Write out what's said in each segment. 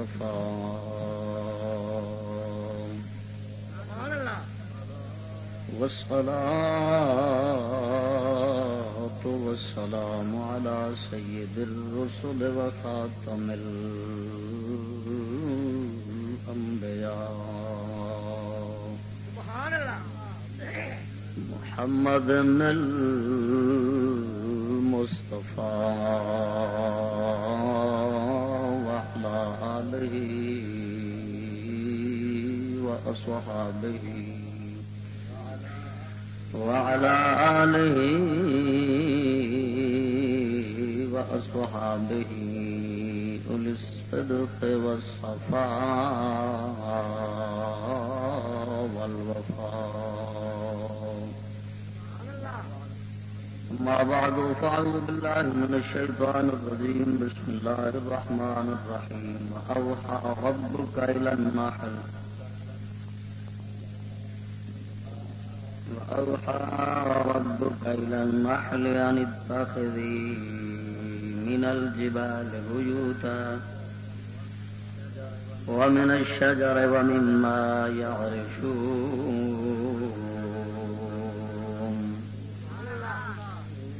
وكفى والصلاة والسلام على سيد الرسل وخاتم الأنبياء. محمد المصطفى وأصحابه وعلى آله وأصحابه أولي الصدق والصفاء والوفاء. أما بعد، فأعوذ بالله من الشيطان الرجيم. بسم الله الرحمن الرحيم. أوحى ربك إلى النحل. وأوحى ربك إلى النحل أن اتخذي من الجبال بيوتا ومن الشجر ومما يعرشون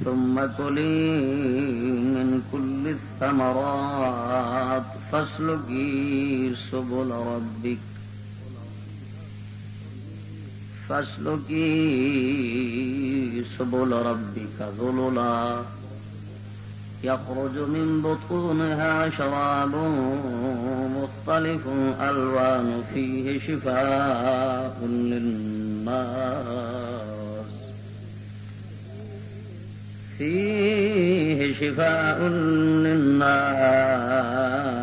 ثم كلي من كل الثمرات فاسلكي سبل ربك فاسلكي سبل ربك ذللا يخرج من بطونها شراب مختلف ألوان فيه شفاء للناس فيه شفاء للناس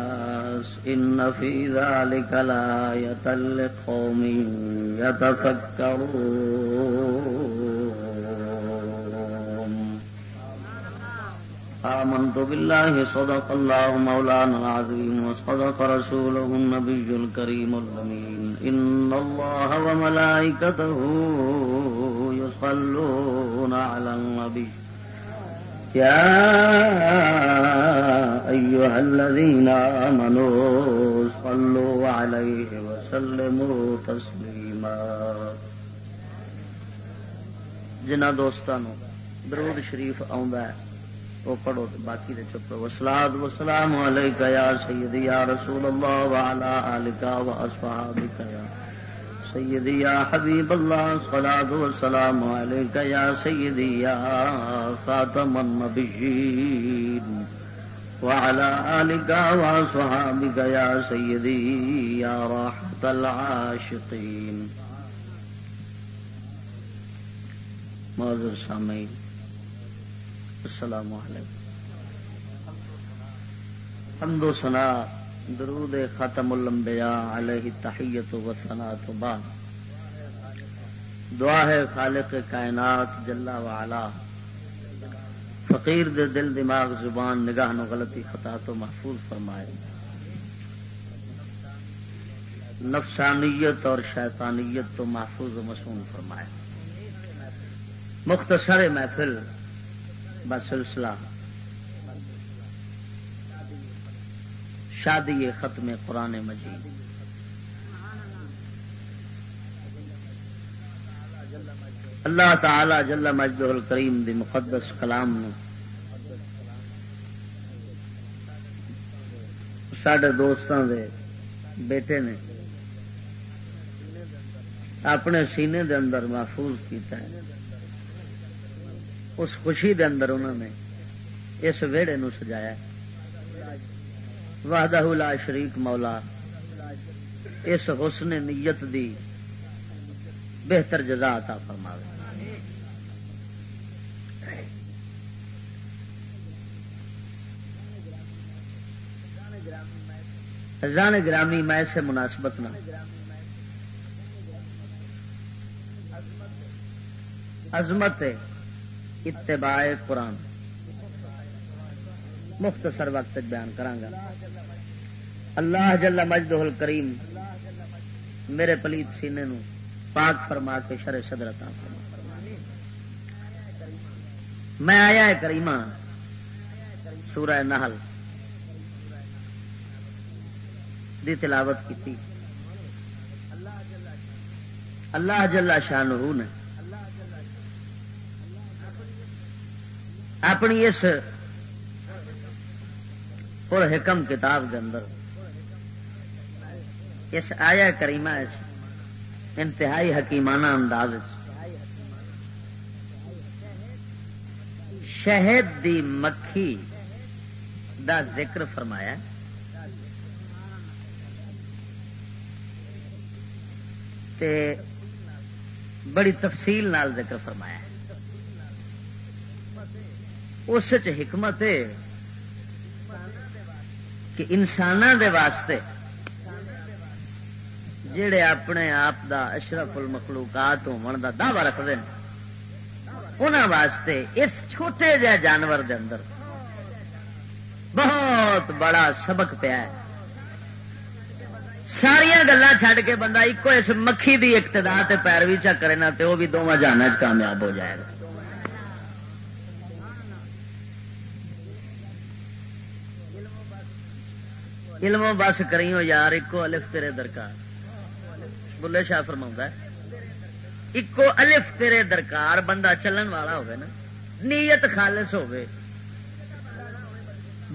إن في ذلك لآية لقوم يتفكرون. آمنت بالله، صدق الله مولانا العظيم، وصدق رسوله النبي الكريم الأمين. إن الله وملائكته يصلون على النبي. يا أيها الذين آمنوا صلوا عليه وسلموا تسليما. جنہ دوستانو درود شریف آندا ہے، وہ پڑھو باقی دے چپ وسلاد وسلام علیکہ یا سیدی، یا رسول اللہ وعلا آلکہ و اصحابکہ یا سیدی، یا حبیب اللہ، صلاة والسلام علیکہ یا سیدی، یا خاتم النبیین. وعلا آلکہ و اصحابکہ یا سیدی یا راحت العاشقین معذر سامعین، السلام علیکم. حمد و سنا درود ختم الانبیاء علیہ تحیت و سنا تو بعد. دعا ہے خالق کائنات جلا وعلا فقیر دے دل دماغ زبان نگاہ نو غلطی خطا تو محفوظ فرمائے۔ نفسانیت اور شیطانیت تو محفوظ و مسون فرمائے۔ مختصر محفل بسلسلہ شادی ختم قرآن مجید۔ اللہ تعالی جل مجد الکریم دی مقدس کلام نو۔ سڈے دوستان دے بیٹے نے اپنے سینے دے اندر محفوظ کیتا ہے۔ اس خوشی دے اندر انہوں نے اس ویڑے نو سجایا وحدہ لا شریک مولا، اس حسن نیت دی بہتر جزا عطا فرماوے۔ ران گرامی میں سے مناسبت نہ عظمت اتباع قرآن۔ مختصر وقت بیان کرانگا۔ اللہ جل مجد کریم میرے پلیت سینے نو پاک فرما کے شر صدرتا میں آیا ہے کریمہ سورہ نحل دی تلاوت کی اللہ جل شاہ نے اپنی اس پر حکم کتاب کے اندر، اس آیا کریمہ انتہائی حکیمانہ انداز شہد دی مکھی دا ذکر فرمایا۔ تے بڑی تفصیل نال ذکر فرمایا اس حکمت ہے کہ انسان دے واسطے جڑے اپنے آپ دا اشرف المخلوقات ہون دا دعوی رکھتے ہیں انہوں واسطے اس چھوٹے جہ جانور دے اندر بہت بڑا سبق پیا ہے۔ ساریا گلا چھڈ کے بندہ ایک اس مکھی دی اقتدا تے پیروی چا کرے نا تے وہ بھی دونوں جانا کامیاب ہو جائے گا۔ علم بس کری ہو یار، ایکو الف تیرے درکار۔ بلے شاہ فرما ایکو الف تیرے درکار بندہ چلن والا ہوگا نا، نیت خالص ہوگی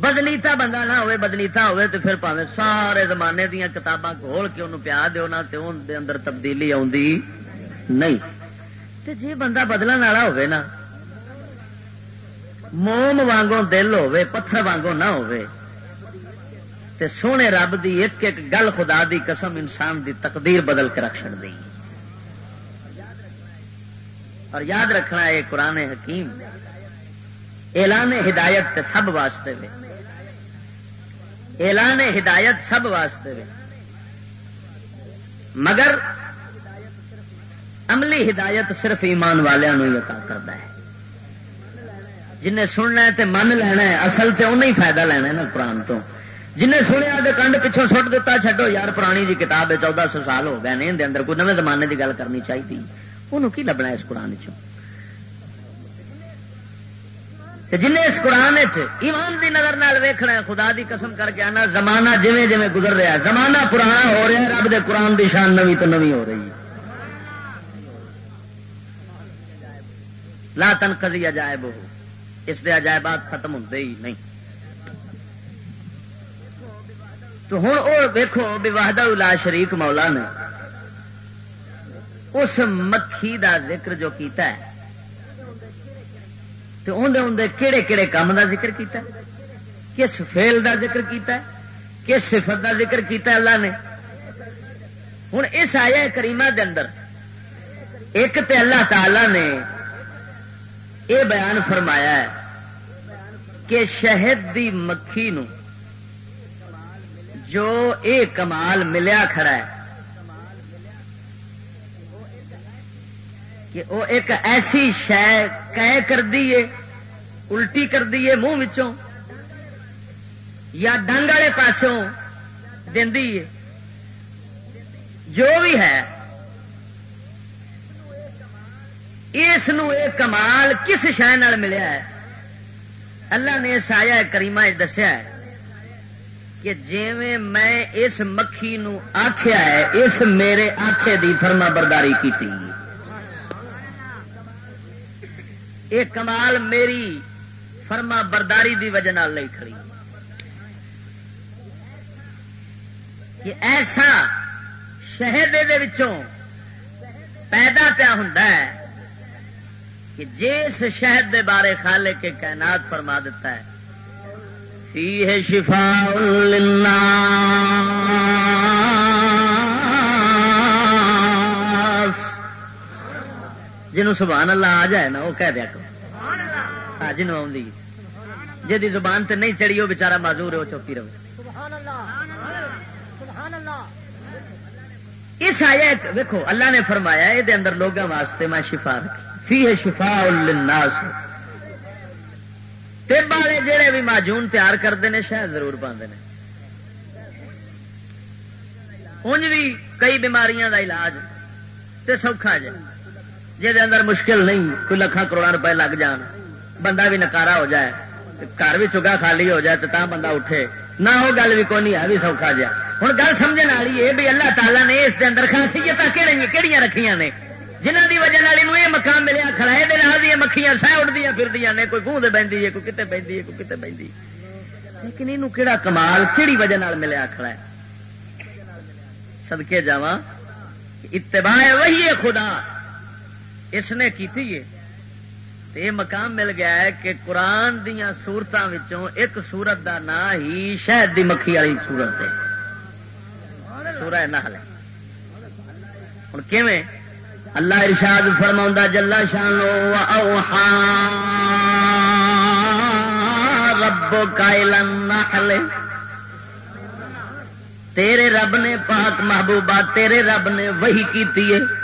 بدلیتا بندہ نہ ہوئے بدلیتا ہوئے تو پھر پاوے سارے زمانے دیا کتاباں کھول کے انہوں پیا دو نا تے ان دے اندر تبدیلی آتی نہیں تے جی بندہ بدلن والا ہوئے نا موم وانگوں دل ہوئے پتھر وانگوں نہ ہوئے تے سونے رب دی ایک ایک گل خدا دی قسم انسان دی تقدیر بدل کے رکھ دی اور یاد رکھنا ہے قرآن حکیم اعلان ہدایت تے سب واسطے میں اعلان ہدایت سب واسطے مگر عملی ہدایت صرف ایمان والوں ہی عطا کرتا ہے۔ جنہیں سننا ہے تے من لینا ہے، اصل تے انہیں ہی فائدہ لینا ہے نا قرآن تو۔ جنہیں سنیا تو کنڈ پچھوں سٹ دیتا چھڈو یار، پرانی جی کتاب ہے، چودہ سو سال ہو گئے نہیں اندر کوئی نئے زمانے کی گل کرنی چاہیے انہوں کی لبنا اس قرآن چ جن اس قرآن ایمان دی نظر نال ویکھنا ہے، خدا دی قسم کر کے آنا، زمانہ جویں جویں گزر رہا زمانہ پرانا ہو رہا ہے، رب دے قرآن دی شان نوی تو نوی ہو رہی ہے۔ لا تن کدی عجائب ہو اس دے عجائبات ختم ہوتے ہی نہیں۔ تو ہوں وہ ویکو بھی واہدہ الا شریک مولا نے اس مکھی دا ذکر جو کیتا ہے تو اندر کہڑے کہڑے کام دا ذکر کیتا ہے؟ کس فیل دا ذکر کیتا ہے؟ کس صفت دا ذکر کیتا ہے اللہ نے؟ ہوں اس آیا کریمہ دے اندر ایک تے اللہ تعالی نے یہ بیان فرمایا ہے کہ شہد دی مکھی نو جو اے کمال ملیا کھڑا ہے کہ وہ ایک ایسی شہ کہ کر دیے الٹی کر دیے منہ یا ڈنگ والے پاسوں دینی جو بھی ہے، اس کمال کس شہ ملیا ہے؟ اللہ نے سایا کریما دسیا ہے کہ جی میں اس مکھی نو آخیا ہے، اس میرے آخے دی فرما برداری کی یہ کمال میری فرما برداری دی وجہ نہیں کھڑی۔ کہ ایسا شہر پیدا پیا ہوں کہ جس شہد دے بارے خالے کے کائنات فرما دیتا ہے فی ہے شفا جنہوں سبحان اللہ آ جائے نا، وہ کہہ دیا کرو۔ ہاں، جنوں جی زبان تے نہیں چڑی وہ بچارا معذور ہے، وہ چوکی رہے اس آیا دیکھو اللہ نے فرمایا یہ اندر لوگوں واسطے میں شفا رکھی۔ فی ہے شفا الناس تب والے جہے بھی معجون تیار کرتے ہیں شاید ضرور پاندے ہیں انج بھی کئی بیماریاں دا علاج، تے سوکھا جائے۔ جہد اندر مشکل نہیں، کوئی لکھان کروڑا روپے لگ جان، بندہ بھی نکارا ہو جائے گھر بھی چگا خالی ہو جائے تو بندہ اٹھے۔ نہ وہ گل بھی کوئی نہیں ہے بھی سوکھا جا ہوں گل سمجھ والی ہے بھی اللہ تعالیٰ نے اس اندر خاصیت کہڑی رکھیاں نے؟ جنہ کی وجہ یہ مقام ملیا، کھڑا یہ مکھیاں سہ اٹھدیا پھر نے، کوئی گوہ بہتی ہے کوئی کتنے بہتی ہے کوئی کتنے بہتی لیکن یہ کہڑا کمال کہڑی وجہ ملیا کھڑا ہے سدکے جا اتباع وہی ہے خدا۔ اس نے کی یہ مقام مل گیا ہے کہ قرآن دیا سورتوں ایک سورت دا نا ہی شہد دی مکھی والی سورت ہے۔ سورہ نحل۔ ہوں کیویں؟ اللہ ارشاد فرما جلا شان رب نحل تیرے رب نے پاک محبوبہ تیرے رب نے وہی کیتی ہے۔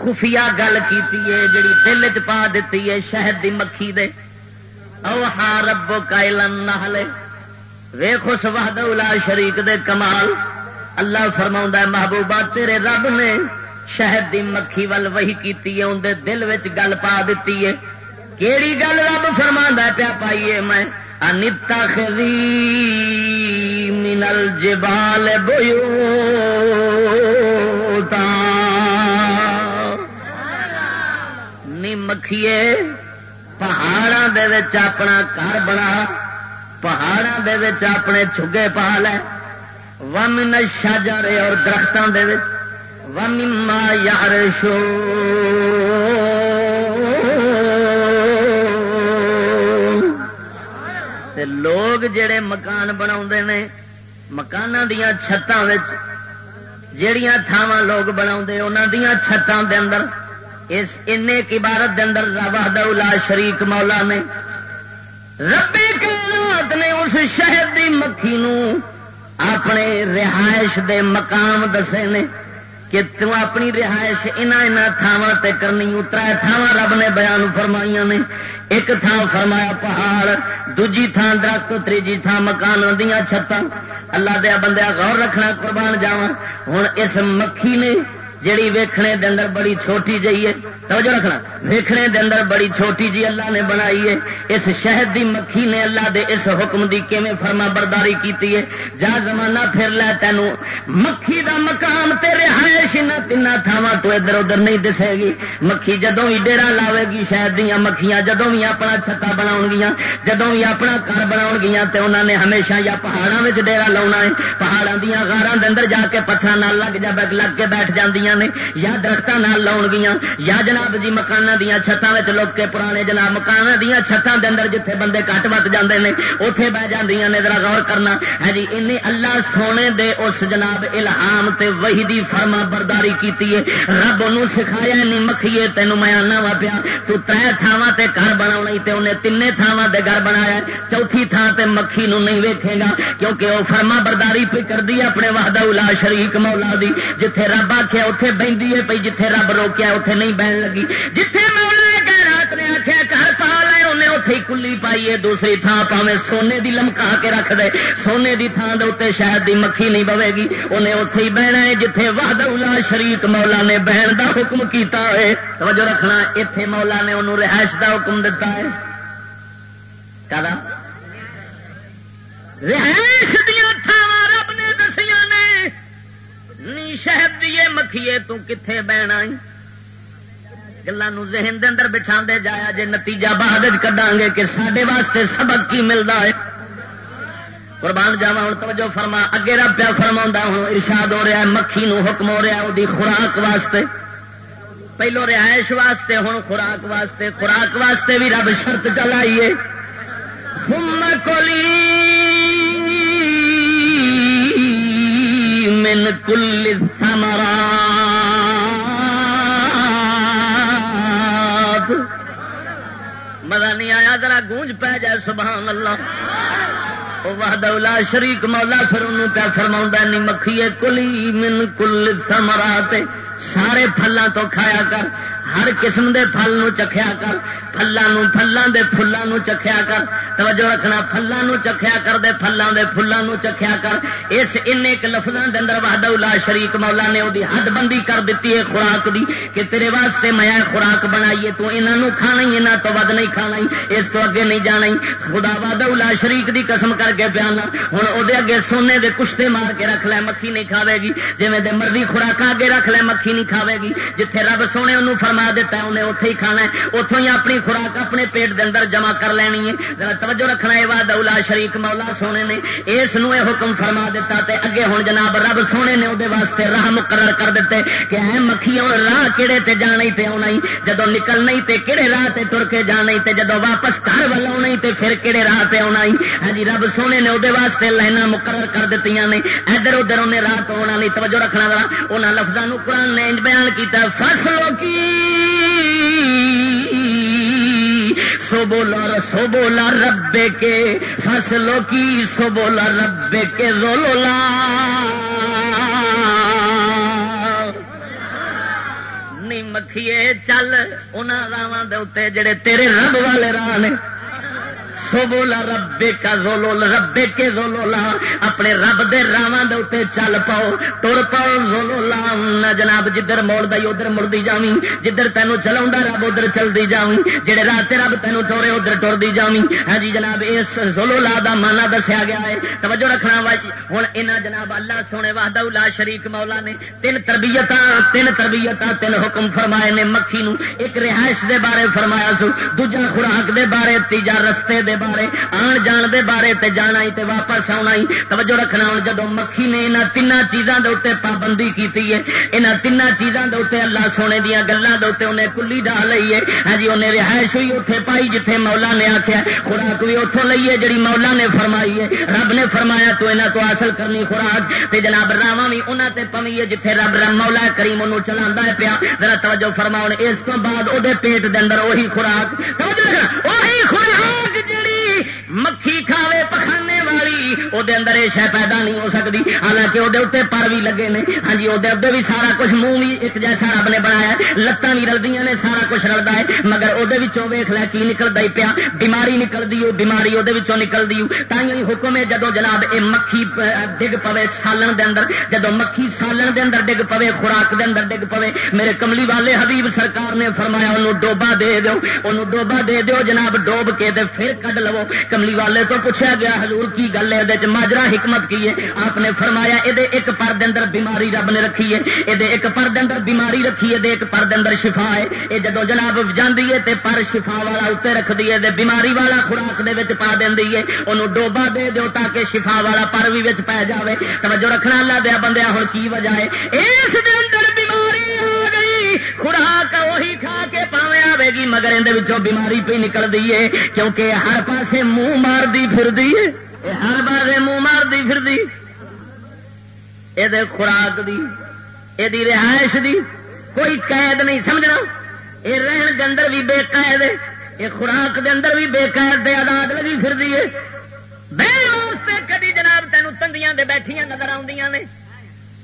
خفیہ گل کیتی ہے، جڑی دل چ پا دیتی ہے شہد دی مکھی دے۔ او ہا رب کائلن نحل ویخ اس وحد الا شریک دے کمال۔ اللہ فرما محبوبہ، تیرے رب نے شہد دی مکھی ول وہی کیتی ہے اندر دل وچ گل پا دیتی ہے۔ کیڑی گل رب فرما پیا پائیے میں؟ انتا خری منل جبال مکھیے پہاڑا دے اپنا گھر بنا پہاڑا دے اپنے چگے پا لے، ومن شاجارے اور درختوں دے ومما یارشو لوگ جڑے مکان بنا مکان دیا چھتان جڑیاں تھاواں لوگ بنا انہوں دیا چھتان دے اندر اس ان عبارت دے اندر وحد لا شریک مولا نے ربی کائنات نے اس شہر دی مکھی نو اپنے رہائش دے مقام دسے نے کہ تو اپنی رہائش انہ تھاواں تے کرنی اترا تھاواں رب نے بیان فرمائیاں نے۔ ایک تھان فرمایا پہاڑ، دوجی تھان درخت تیجی تھان مکان دیا چھتاں۔ اللہ دیا بندیا غور رکھنا، قربان جاوا ہوں اس مکھی نے جیڑی ویکھنے دے اندر بڑی چھوٹی جی ہے، توجہ رکھنا، ویکھنے دے اندر بڑی چھوٹی جی اللہ نے بنائی ہے، اس شہد دی مکھی نے اللہ دے اس حکم دی کیویں فرما برداری کیتی ہے؟ جا زمانہ پھر لے تینو، مکھی دا مقام تے رہائش نہ تین تھاواں تو ادھر ادھر نہیں دسے گی۔ مکھی جدوں ہی ڈیرا لاوے گی، شہد دیا مکھیاں جدوں بھی اپنا چھتا بناؤ گیا جدوں بھی اپنا گھر بناؤ گیا تے انہوں نے ہمیشہ یا پہاڑوں میں ڈیرا لاؤنا ہے۔ پہاڑوں دیا غاراں دے اندر جا کے پتھر لگ جا، لگ کے بیٹھ جاندیاں نے، یا درختوں لاؤ گیا یا جناب جی مکان دیا چھتوں میں لوگ کے پرانے جناب مکان دیا چھتوں کے اندر جتنے بندے کٹ وت جاتے ہیں اتے بہ جی نے، ذرا غور کرنا۔ ہے جی ان اللہ سونے دے اس جناب الہام تے وہی دی فرما برداری کی رب ان سکھایا نہیں مکھیے، تینوں میں آنا وا پیا۔ تو تر تھاواں تے گھر بنا تے انہیں تین تھاواں تے گھر بنایا چوتھی تھان تے مکھی نو نہیں ویکھے گا، کیونکہ وہ فرما برداری پہ کر دی اپنے وحدہ الا شریک مولا دی، جتھے رب آخیا اتے بہتی ہے پی جتھے رب روکیا اتے نہیں بہن لگی۔ جتھے مولا رات نے آخیا گھر پا لے انہیں اتے ہی کلی پائی ہے، دوسری تھان پاوے سونے دی لمکا کے رکھ دے۔ سونے دی تھان دے اتنے شاید دی مکھی نہیں بوے گی۔ انہیں اتے ہی بہنا ہے جتھے وحد الا شریک مولا نے بہن دا حکم کیتا ہے۔ توجہ رکھنا اتے مولا نے انہوں رہائش دا حکم دتا ہے۔ رہائش دیا نی شہد دیے مکھیے تو کتنے بہنا گلوں ذہن دے اندر بچھا دے جایا جے نتیجہ بعد کڈا گے کہ سڈے واسطے سبق کی ملتا ہے۔ قربان جاوا ہوں توجہ فرما، اگے رب پیا فرما ہوں، ارشاد ہو رہا ہے، مکھی نو حکم ہو رہا وہ خوراک واسطے۔ پہلو رہائش واسطے ہوں خوراک واسطے خوراک واسطے بھی رب شرط چلائیے سم کولی من کل الثمرات. مزہ نہیں آیا، ذرا گونج پہ جائے، سبحان اللہ. وحد لا شریک مولا، پھر انہوں کیا فرما نی مکھی کلی من کل سمرات سارے پھلوں تو کھایا کر، ہر قسم دے پھل نو چکھیا کر فلان فلان دے فلان چکھیا کر۔ توجہ رکھنا فلان چکھیا کر دے فلان دے فلان چکھیا کر۔ اس ان ایک لفظوں اندر وحدہ لا شریک مولا نے وہ حد بندی کر دیتی ہے خوراک دی کہ تیرے واسطے میں خوراک بنائیے، تو انہوں کھانا ہی یہاں تو ود نہیں کھانا ہی، اس تو اگے نہیں جانا ہی۔ خدا وحدہ لا شریک دی قسم کر کے پیانا۔ ہوں وہ اگے سونے دے کشتے مار کے رکھ لے، مکھی نہیں کھاوے گی جی مرضی خوراک اگے رکھ لے، مکھی نہیں کھاوے گی جتھے رب سونے انہوں فرما دیتا ہے، انہیں اتے ہی کھانا ہے۔ اتوں ہی اپنی خوراک اپنے پیٹ دے اندر جمع کر لینی ہے۔ ذرا توجہ رکھنا ہے وا دولا شریک مولا سونے نے۔ اس یہ حکم فرما دیتا تے اگے ہوں جناب رب سونے نے وہ واسطے راہ مقرر کر دیتے کہ اے مکھی راہ کہڑے تے جانا تے آنا جدو نکلنا تے کہڑے راہ تے تر کے جانا تے جدو واپس گھر وال آنا تے پھر کہڑے راہ تے آنا ہاں جی رب سونے نے وہ واسطے لائن مقرر کر دیتی نے۔ ادھر ادھر انہیں راہ تو آنا نہیں۔ توجہ رکھنا وا انہوں لفظوں قرآن نے بیان کیا فصلوں کی؟ سو بولا سو بولا ربے کے، فصلوں کی سو بولا ربے کے زولولا نہیں مکھیے، چل ان راواں دے جڑے تیرے رب والے راہ نے۔ سبولا ربے کا زولو ربے کے زولو لا، اپنے رب دے راواں دے اوتے چل پاؤ ٹر پاؤ زولو لا، نہ جناب جدھر موڑ دئی ادھر مڑتی جاویں، جدھر تینوں چلا رب ادھر چلتی جاویں جہے رات رب تینوں ٹورے ادھر ٹرتی جاویں۔ ہاں جی جناب، اس زولو لا دا مانا دسیا گیا ہے۔ توجہ رکھنا وا جی ہوں یہاں جناب اللہ سونے وحدہ لا شریک مولا نے تین تربیت تین تربیت تین حکم فرمائے نے مکھی نو۔ ایک رہائش دے بارے فرمایا سو، دوجا خوراک دے بارے، تیجا رستے دے بارے، آن جان دے بارے تے جانا ہی تے واپس آنا ہی۔ توجہ رکھنا ہوں جدو مکھی نے یہاں تین چیزوں کے اتنے پابندی کی ہے یہاں تین چیزوں کے اتنے اللہ سونے دیا گلوں کے اتنے انہیں کلی ڈال لی ہے۔ ہاں جی انہیں رہائش ہوئی اتنے پائی جتھے مولا نے آخیا خوراک بھی اتوں لئیے جی مولا نے فرمائی ہے۔ رب نے فرمایا، تو یہاں تو حاصل کرنی خوراک۔ تے جناب راواں بھی انہوں تے پوی ہے جتھے رب رم مولا کریم انہوں چلا ہے پیا۔ ذرا توجہ فرماؤ، اس تو بعد وہ پیٹ دے اندر وہی خوراک۔ وہی خوراک جڑی مکھی کھاوے پخانے والی وہ اندر یہ شہ پیدا نہیں ہو سکتی حالانکہ وہ پر بھی لگے نے ہاں جی وہ بھی سارا کچھ منہ بھی ایک جیسا رب نے بنایا لتان بھی رلدی نے سارا کچھ رلتا ہے مگر وہ ویخ لیا کی نکلتا ہی پیا بیماری نکلتی ہو بیماری وہ نکلتی ہو تھی حکم ہے جدو جناب یہ مکھی ڈگ پوے سالن دے اندر جدو مکھی سالن دے اندر ڈگ پوے خوراک دے اندر ڈگ پوے میرے کملی والے حبیب سرکار نے فرمایا انہوں ڈوبا دے دو انہوں ڈوبا دے دو جناب ڈوب کے دے پھر کڈ لو کملی والے تو پوچھا گیا حضور کی گل ہے یہ ماجرا حکمت کی ہے۔ آپ نے فرمایا یہ ایک پر اندر بیماری رب نے رکھی ہے۔ یہ ایک پر اندر بیماری رکھی ہے ایک پر اندر شفا ہے۔ یہ جدو جناب جاندی ہے تے پر شفا والا اتنے رکھ دی ہے بیماری والا خوراک دے پا دینی ہے۔ انہوں ڈوبا دے دو تاکہ شفا والا پر بھی پی جائے توجہ رکھنا اللہ دیا بندیا ہوں کی وجہ ہے؟ اس اندر بیماری آ گئی۔ خوراک وہی کھا گی مگر اندر بیماری پہ نکل ہے، کیونکہ ہر پاسے منہ مار دی پھر دی ہر بار منہ مار دی پھر دی یہ خوراک دی یہ رہائش دی، کوئی قید نہیں، سمجھنا؟ یہ رہن کے اندر بھی بے قید یہ خوراک دے اندر بھی بے قید دے آداد لگی پھر دی کدی جناب تینوں تنگیاں دے بیٹھیاں نظر آدی نے۔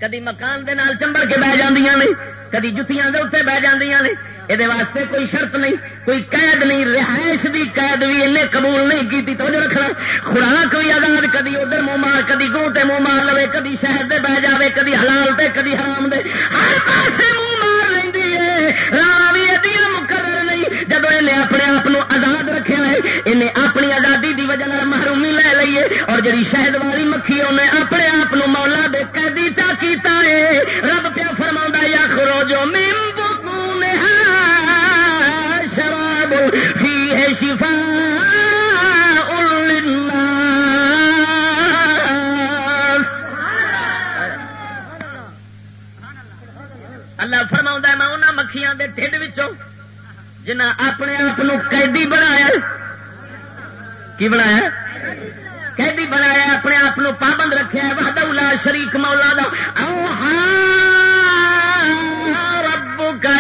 کدی مکان دے نال چمبڑ کے بہ جاندیاں نے، کدی جتیاں دے اتنے بہ جاندیاں نے۔ یہ واسطے کوئی شرط نہیں کوئی قید نہیں رہائش بھی قید بھی انہیں قبول نہیں کی تو رکھنا خوراک بھی آزاد کدی ادھر منہ مار کدی گوں تے منہ مار لے کدی شہر دے بہ جائے کدی حلال تے کدی حرام دے ہر پاسے منہ مار لینی ہے راہ بھی مقرر نہیں جب انہیں اپنے آپ آزاد رکھا ہے انہیں اپنی آزادی دی وجہ محرومی لے لیے اور جی شہد والی مکھی انہیں اپنے آپ مولا دے قیدی چا کیتا ہے رب پیا فرما یا خرو جو اللہ فرما میں انہوں مکھیاں کے ٹھڈ جنہ اپنے آپ قیدی بنایا، کی بنایا؟ قیدی بنایا، اپنے آپ پابند رکھا وحدہ شریک مولا دا۔ ہاں، رب کا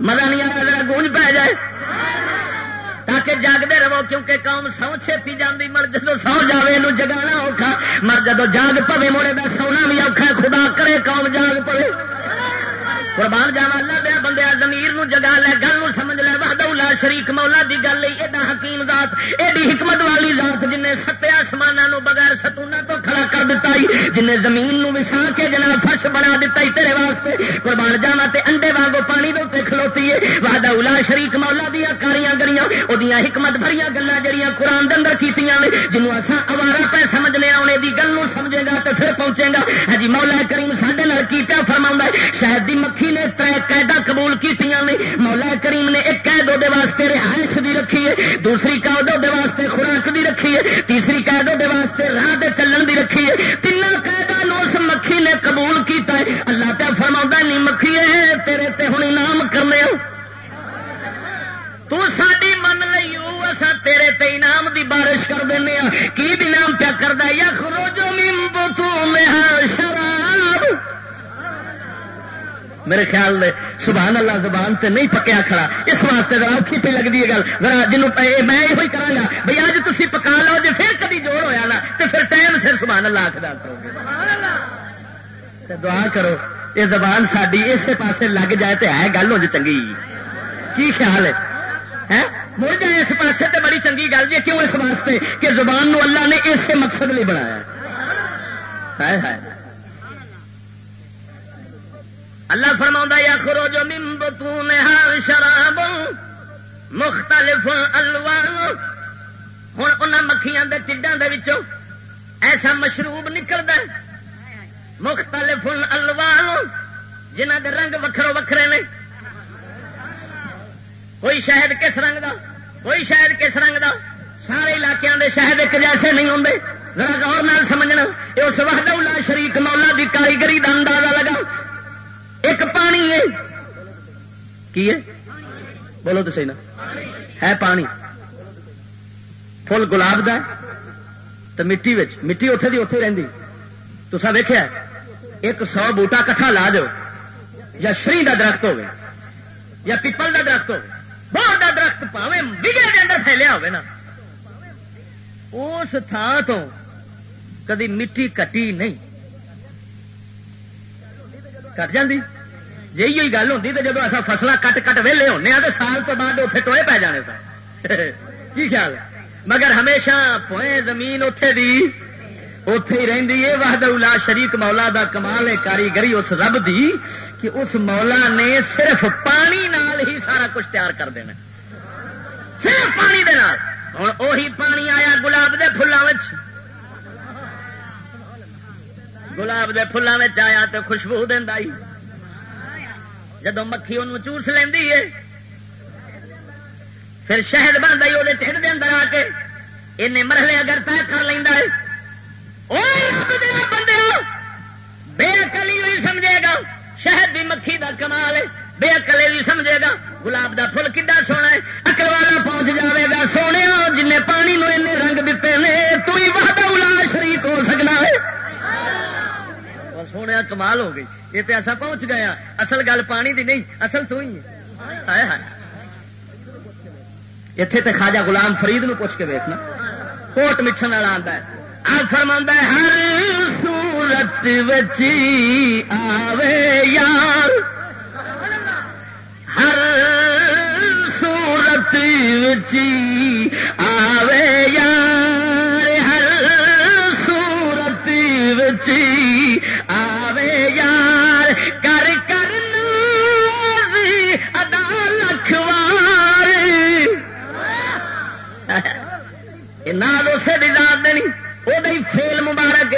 مزہ نہیں آتا گونج پی جائے۔ تاکہ جاگتے رہو، کیونکہ قوم سو چھتی جاتی مر جدو سو جائے یہ جگانا اوکھا۔ مر جدو جاگ پوے، موڑے کا سونا بھی اوکھا خدا کرے قوم جاگ پوے۔ قربان جانا، اللہ دیا بندے زمیر جگا لے، گل سمجھ لے وا شریک مولا دی گل ایڈا حکیم ذات، ایڈی حکمت والی ذات جن ستیا سمانوں بغیر ستونا تو کھڑا کر دیتا ہی زمین وسا کے جناب فرش بنا دیتا تیرے واسطے قربان جانا تے انڈے وانگو پانی دے کھلوتی ہے وحدہ اولا شریک مولا دیا کاریاں گریاں وہ حکمت بھری گلا جہاں قرآن کے اندر کی جنوب اصا اوارا پہ سمجھنے آنے کی گل سمجھے گا تو پھر پہنچے گا۔ ہاں جی مولا کریم سڈے کی پیا فرما شہد کی مکھی نے تر قیدا قبول کی مولا کریم نے ایک قید وہ واسطے رہائش بھی رکھی ہے، دوسری قید وہ واسطے خوراک بھی رکھی ہے، تیسری قید وہ واسطے راہ دے چلن بھی رکھی ہے۔ تین قیدا اس مکھی نے قبول کیتا ہے۔ اللہ پہ فرما نہیں مکھی ہے، تیرے تے ہوں انعام کرنے ہاں۔ تو ساری من لئی اصا تیرے تے انعام دی بارش کر دینا ہاں۔ کی انعام پیا کرتا یا خروجو ممبو میں شراب۔ میرے خیال میں سبحان اللہ زبان تے نہیں پکیا کھڑا۔ اس واسطے ذرا اوکھی پہ لگتی ہے گل۔ ذرا جنوں میں یہ کرا گا۔ بھائی اج تھی پکا لو جی پھر کدی جوڑ ہویا نا تو پھر ٹائم سر سبحان اللہ آخر کرو دعا کرو، یہ زبان ساری اسے پاسے لگ جائے تو ہے گل ہو جی چنگی۔ کی خیال ہے؟ مڑ جائے اس پاسے تے بڑی چنگی گل جی کیوں اس واسطے کہ زبان نو اللہ نے اسے مقصد لیے بنایا؟ ہے اللہ فرما یا خرو جو ممبتو شراب مختلف الوان. ہوں ان مکھیاں دے ٹڈاں دے وچوں ایسا مشروب نکلتا مختلف الوان جنہ دے رنگ وکھرو وکھرے نے۔ کوئی شہد کس رنگ دا، کوئی شہد کس رنگ دا۔ سارے علاقوں دے شہد ایک جیسے نہیں ہوں ذرا غور نال سمجھنا، اس وحدہ اللہ شریک مولا دی کاریگری کا اندازہ لگا ایک پانی ہے۔ کی ہے؟ بولو تو صحیح نا۔ ہے پانی۔ فل گلاب دا تو مٹی مٹی اتے کی اتے رہی تو سب ویکیا ایک سو بوٹا کٹھا لا دو یا شری دا درخت ہوگا یا پیپل دا درخت ہو بہت دا درخت پاوے بگڑ کے اندر پھیلیا ہوگا نا۔ اس تھان تو کدی مٹی کٹی نہیں۔ کٹ جی جی گل ہوتی تو جب اصا فصل کٹ کٹ ویلے ہونے ہاں تو سال تو بعد اتنے ٹوئے پی جانے سن۔ کی خیال ہے؟ مگر ہمیشہ پوئے زمین اتے دی اتے ہی رہی ہے وحد الا شریک مولا دا کمال ہے کاریگری اس رب دی کہ اس مولا نے صرف پانی نال ہی سارا کچھ تیار کر دینا۔ صرف پانی دے نال۔ ہوں اوہی پانی آیا گلاب دے فلوں گلاب دے فلوں آیا تو خوشبو دینا جدو مکھی ان چوس لینی ہے، پھر شہد بنتا ہی وہ ٹھنڈ دے اندر آ کے ان مرحلے اگر طے کر لینا ہے بندے بے اکلی بھی سمجھے گا۔ شہد کی مکھی دا کمال ہے، بے اکلے بھی سمجھے گا۔ گلاب دا فل کڈا سونا ہے اکل والا پہنچ جائے گا۔ سونے جن پانی نو رنگ دیتے ہیں تو ہی الا شریک ہو سکنا ہے سونے کمال ہو گئی یہ تو ایسا پہنچ گیا اصل گل پانی دی نہیں اصل تو ہی اتے تو خاجا گلام فرید نو پوچھ کے ویکنا کوٹ مٹھن والا آتا ہے آپ فرما ہر سورت بچی آوے یار ہر سورت بچی آوے یار نال اسے بھی داد دینی، وہ فیل مبارک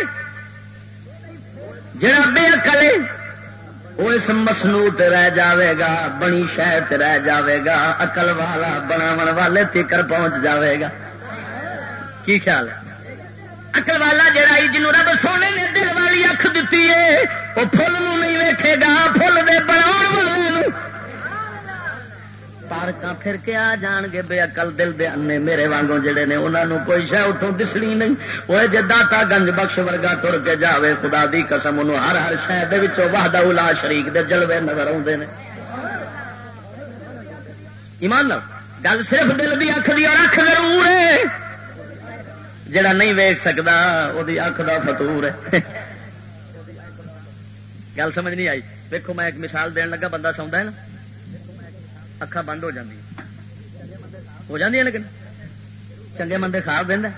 جڑا بے اکل وہ اس مسنوت رہ جاوے گا، بنی شہر رہ جاوے گا اقل والا بناو والے تکر پہنچ جاوے گا۔ کی خیال ہے؟ اقل والا جڑا جنوب رب سونے نے دل والی اکھ دیتی ہے، وہ فل نہیں ویکھے گا فل دے بنا والے پھر کے آ جان گے بے اکل دل دے انے میرے وانگوں جڑے نے انہوں نے کوئی شہ اتوں دسنی نہیں وہ جی داتا گنج بخش ورگا تر کے جاوے خدا دی قسم انہوں ہر ہر شہر واہدہ الا شریک دے جلوے نظر آتے ہیں ایمان لو گل صرف دل دی اکھ دی اور اکھ ضرور ہے جڑا نہیں ویک سکتا وہ اکھ دا فتور ہے گل سمجھ نہیں آئی دیکھو میں ایک مثال دین لگا بندہ سوندا ہے نا اکھا بند ہو جاتی ہو جاتی لیکن چنگے مندے خواب دینا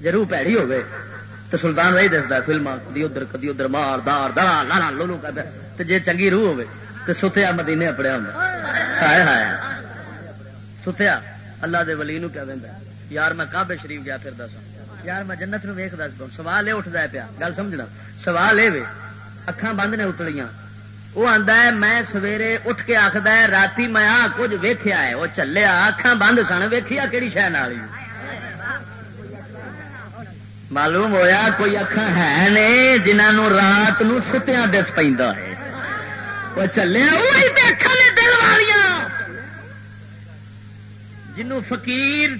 جی روح پیڑی ہوگی تو سلطان رہی دستا فلم کدی ادھر کدی ادھر مار دار دار لالا لو لو کرتا جی چنگی روح ہوگی تو ستیا مدینے اپڑیا ہوں ہائے ہائے ستیا اللہ دے ولی نو کیا دینا یار میں کعبے شریف گیا پھر دسا یار میں جنت نو ویخ دس سوال یہ اٹھتا پیا گل سمجھنا سوال یہ اکھان بند نے اتلیاں وہ آتا ہے، میں سویرے اٹھ کے آخد ہے رات میں آ کچھ ویخیا ہے۔ وہ چلیا اکھان بند سن ویخیا کہڑی شہ والی معلوم ہویا کوئی اکھان ہے نے جنہوں رات نو ستیا دس پہ ہے۔ وہ چلے اکھان نے دل والیاں۔ جنوں فقیر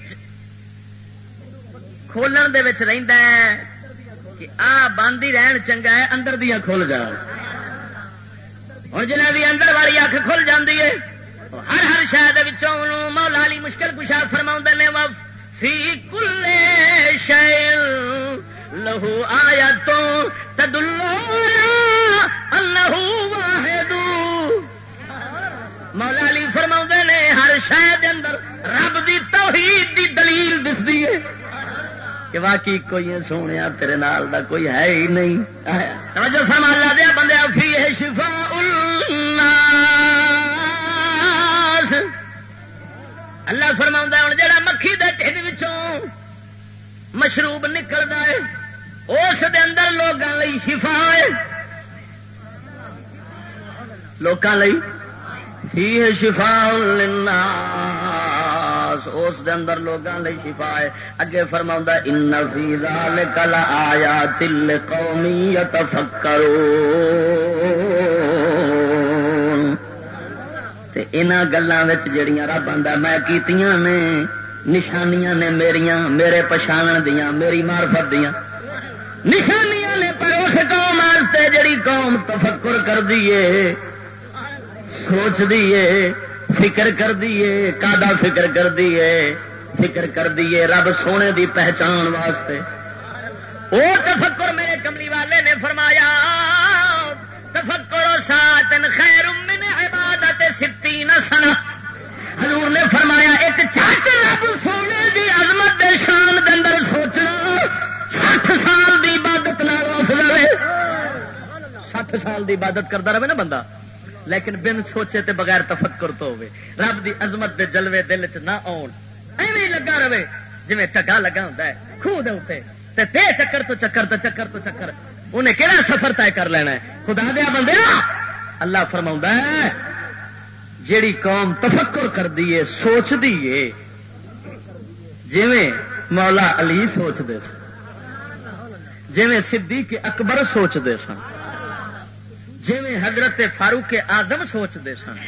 کھولن دے وچ رہندا ہے کہ آ بند ہی رہن چنگا ہے، اندر دیا کھل جان اور جنہیں بھی اندر والی اکھ کھل جاتی ہے، ہر ہر شہر مولا علی مشکل کشا فرما نے فی کل شیل لہو آیا تو تدلو اللہ واحد. مولا علی فرما نے، ہر شہر اندر رب دی توحید دی دلیل دستی ہے کہ واقعی کوئی سونے تیرے نال دا کوئی ہے ہی نہیں۔ جو فرما لا دیا، بندے فی ہے شفا اللہ فرما ہوں جا مکھی دے ٹھنڈ مشروب نکلتا ہے، اس دے اندر لوگوں لی شفا ہے۔ لوگوں لی فی شفا الناس اس دے اندر لوگوں لئی شفا ہے۔ اگے فرما ان فی ذالک لآیات لقوم یتفکرون۔ تے انہاں گلاں وچ جڑیاں رب آندا میں کیتیاں نے نشانیاں نے میریاں میرے پچھانن دیاں میری معرفت دیاں نشانیاں نے پر اس قوم واسطے جڑی قوم تفکر کر دیے سوچ دیے فکر کر دیے کا فکر کر دیے فکر کر دیے رب سونے دی پہچان واسطے وہ تفکر میرے کملی والے نے فرمایا تفکر ساتن خیر من عبادت ستی سنا حضور نے فرمایا، ایک چٹ رب سونے دی عظمت دے شان دے اندر سوچنا، سٹھ سال دی عبادت نہ افضل ہے سٹھ سال دی عبادت کرتا رہے نا بندہ۔ لیکن بن سوچے تے بغیر تفکر تو ہوئے۔ رب دی عظمت دے جلوے دل چ نہ آن۔ ایویں لگا رہے جی ٹگا لگا ہوں خوہ دے تے تے چکر تو چکر تو چکر تو چکر۔ انہیں کہڑا سفر طے کر لینا ہے؟ خدا دیا بندے اللہ فرما ہے جیڑی قوم تفکر کر دیے سوچ دیے جویں مولا علی سوچتے جویں صدیق اکبر سوچتے سن۔ جی حضرت فاروق آزم سوچتے سن۔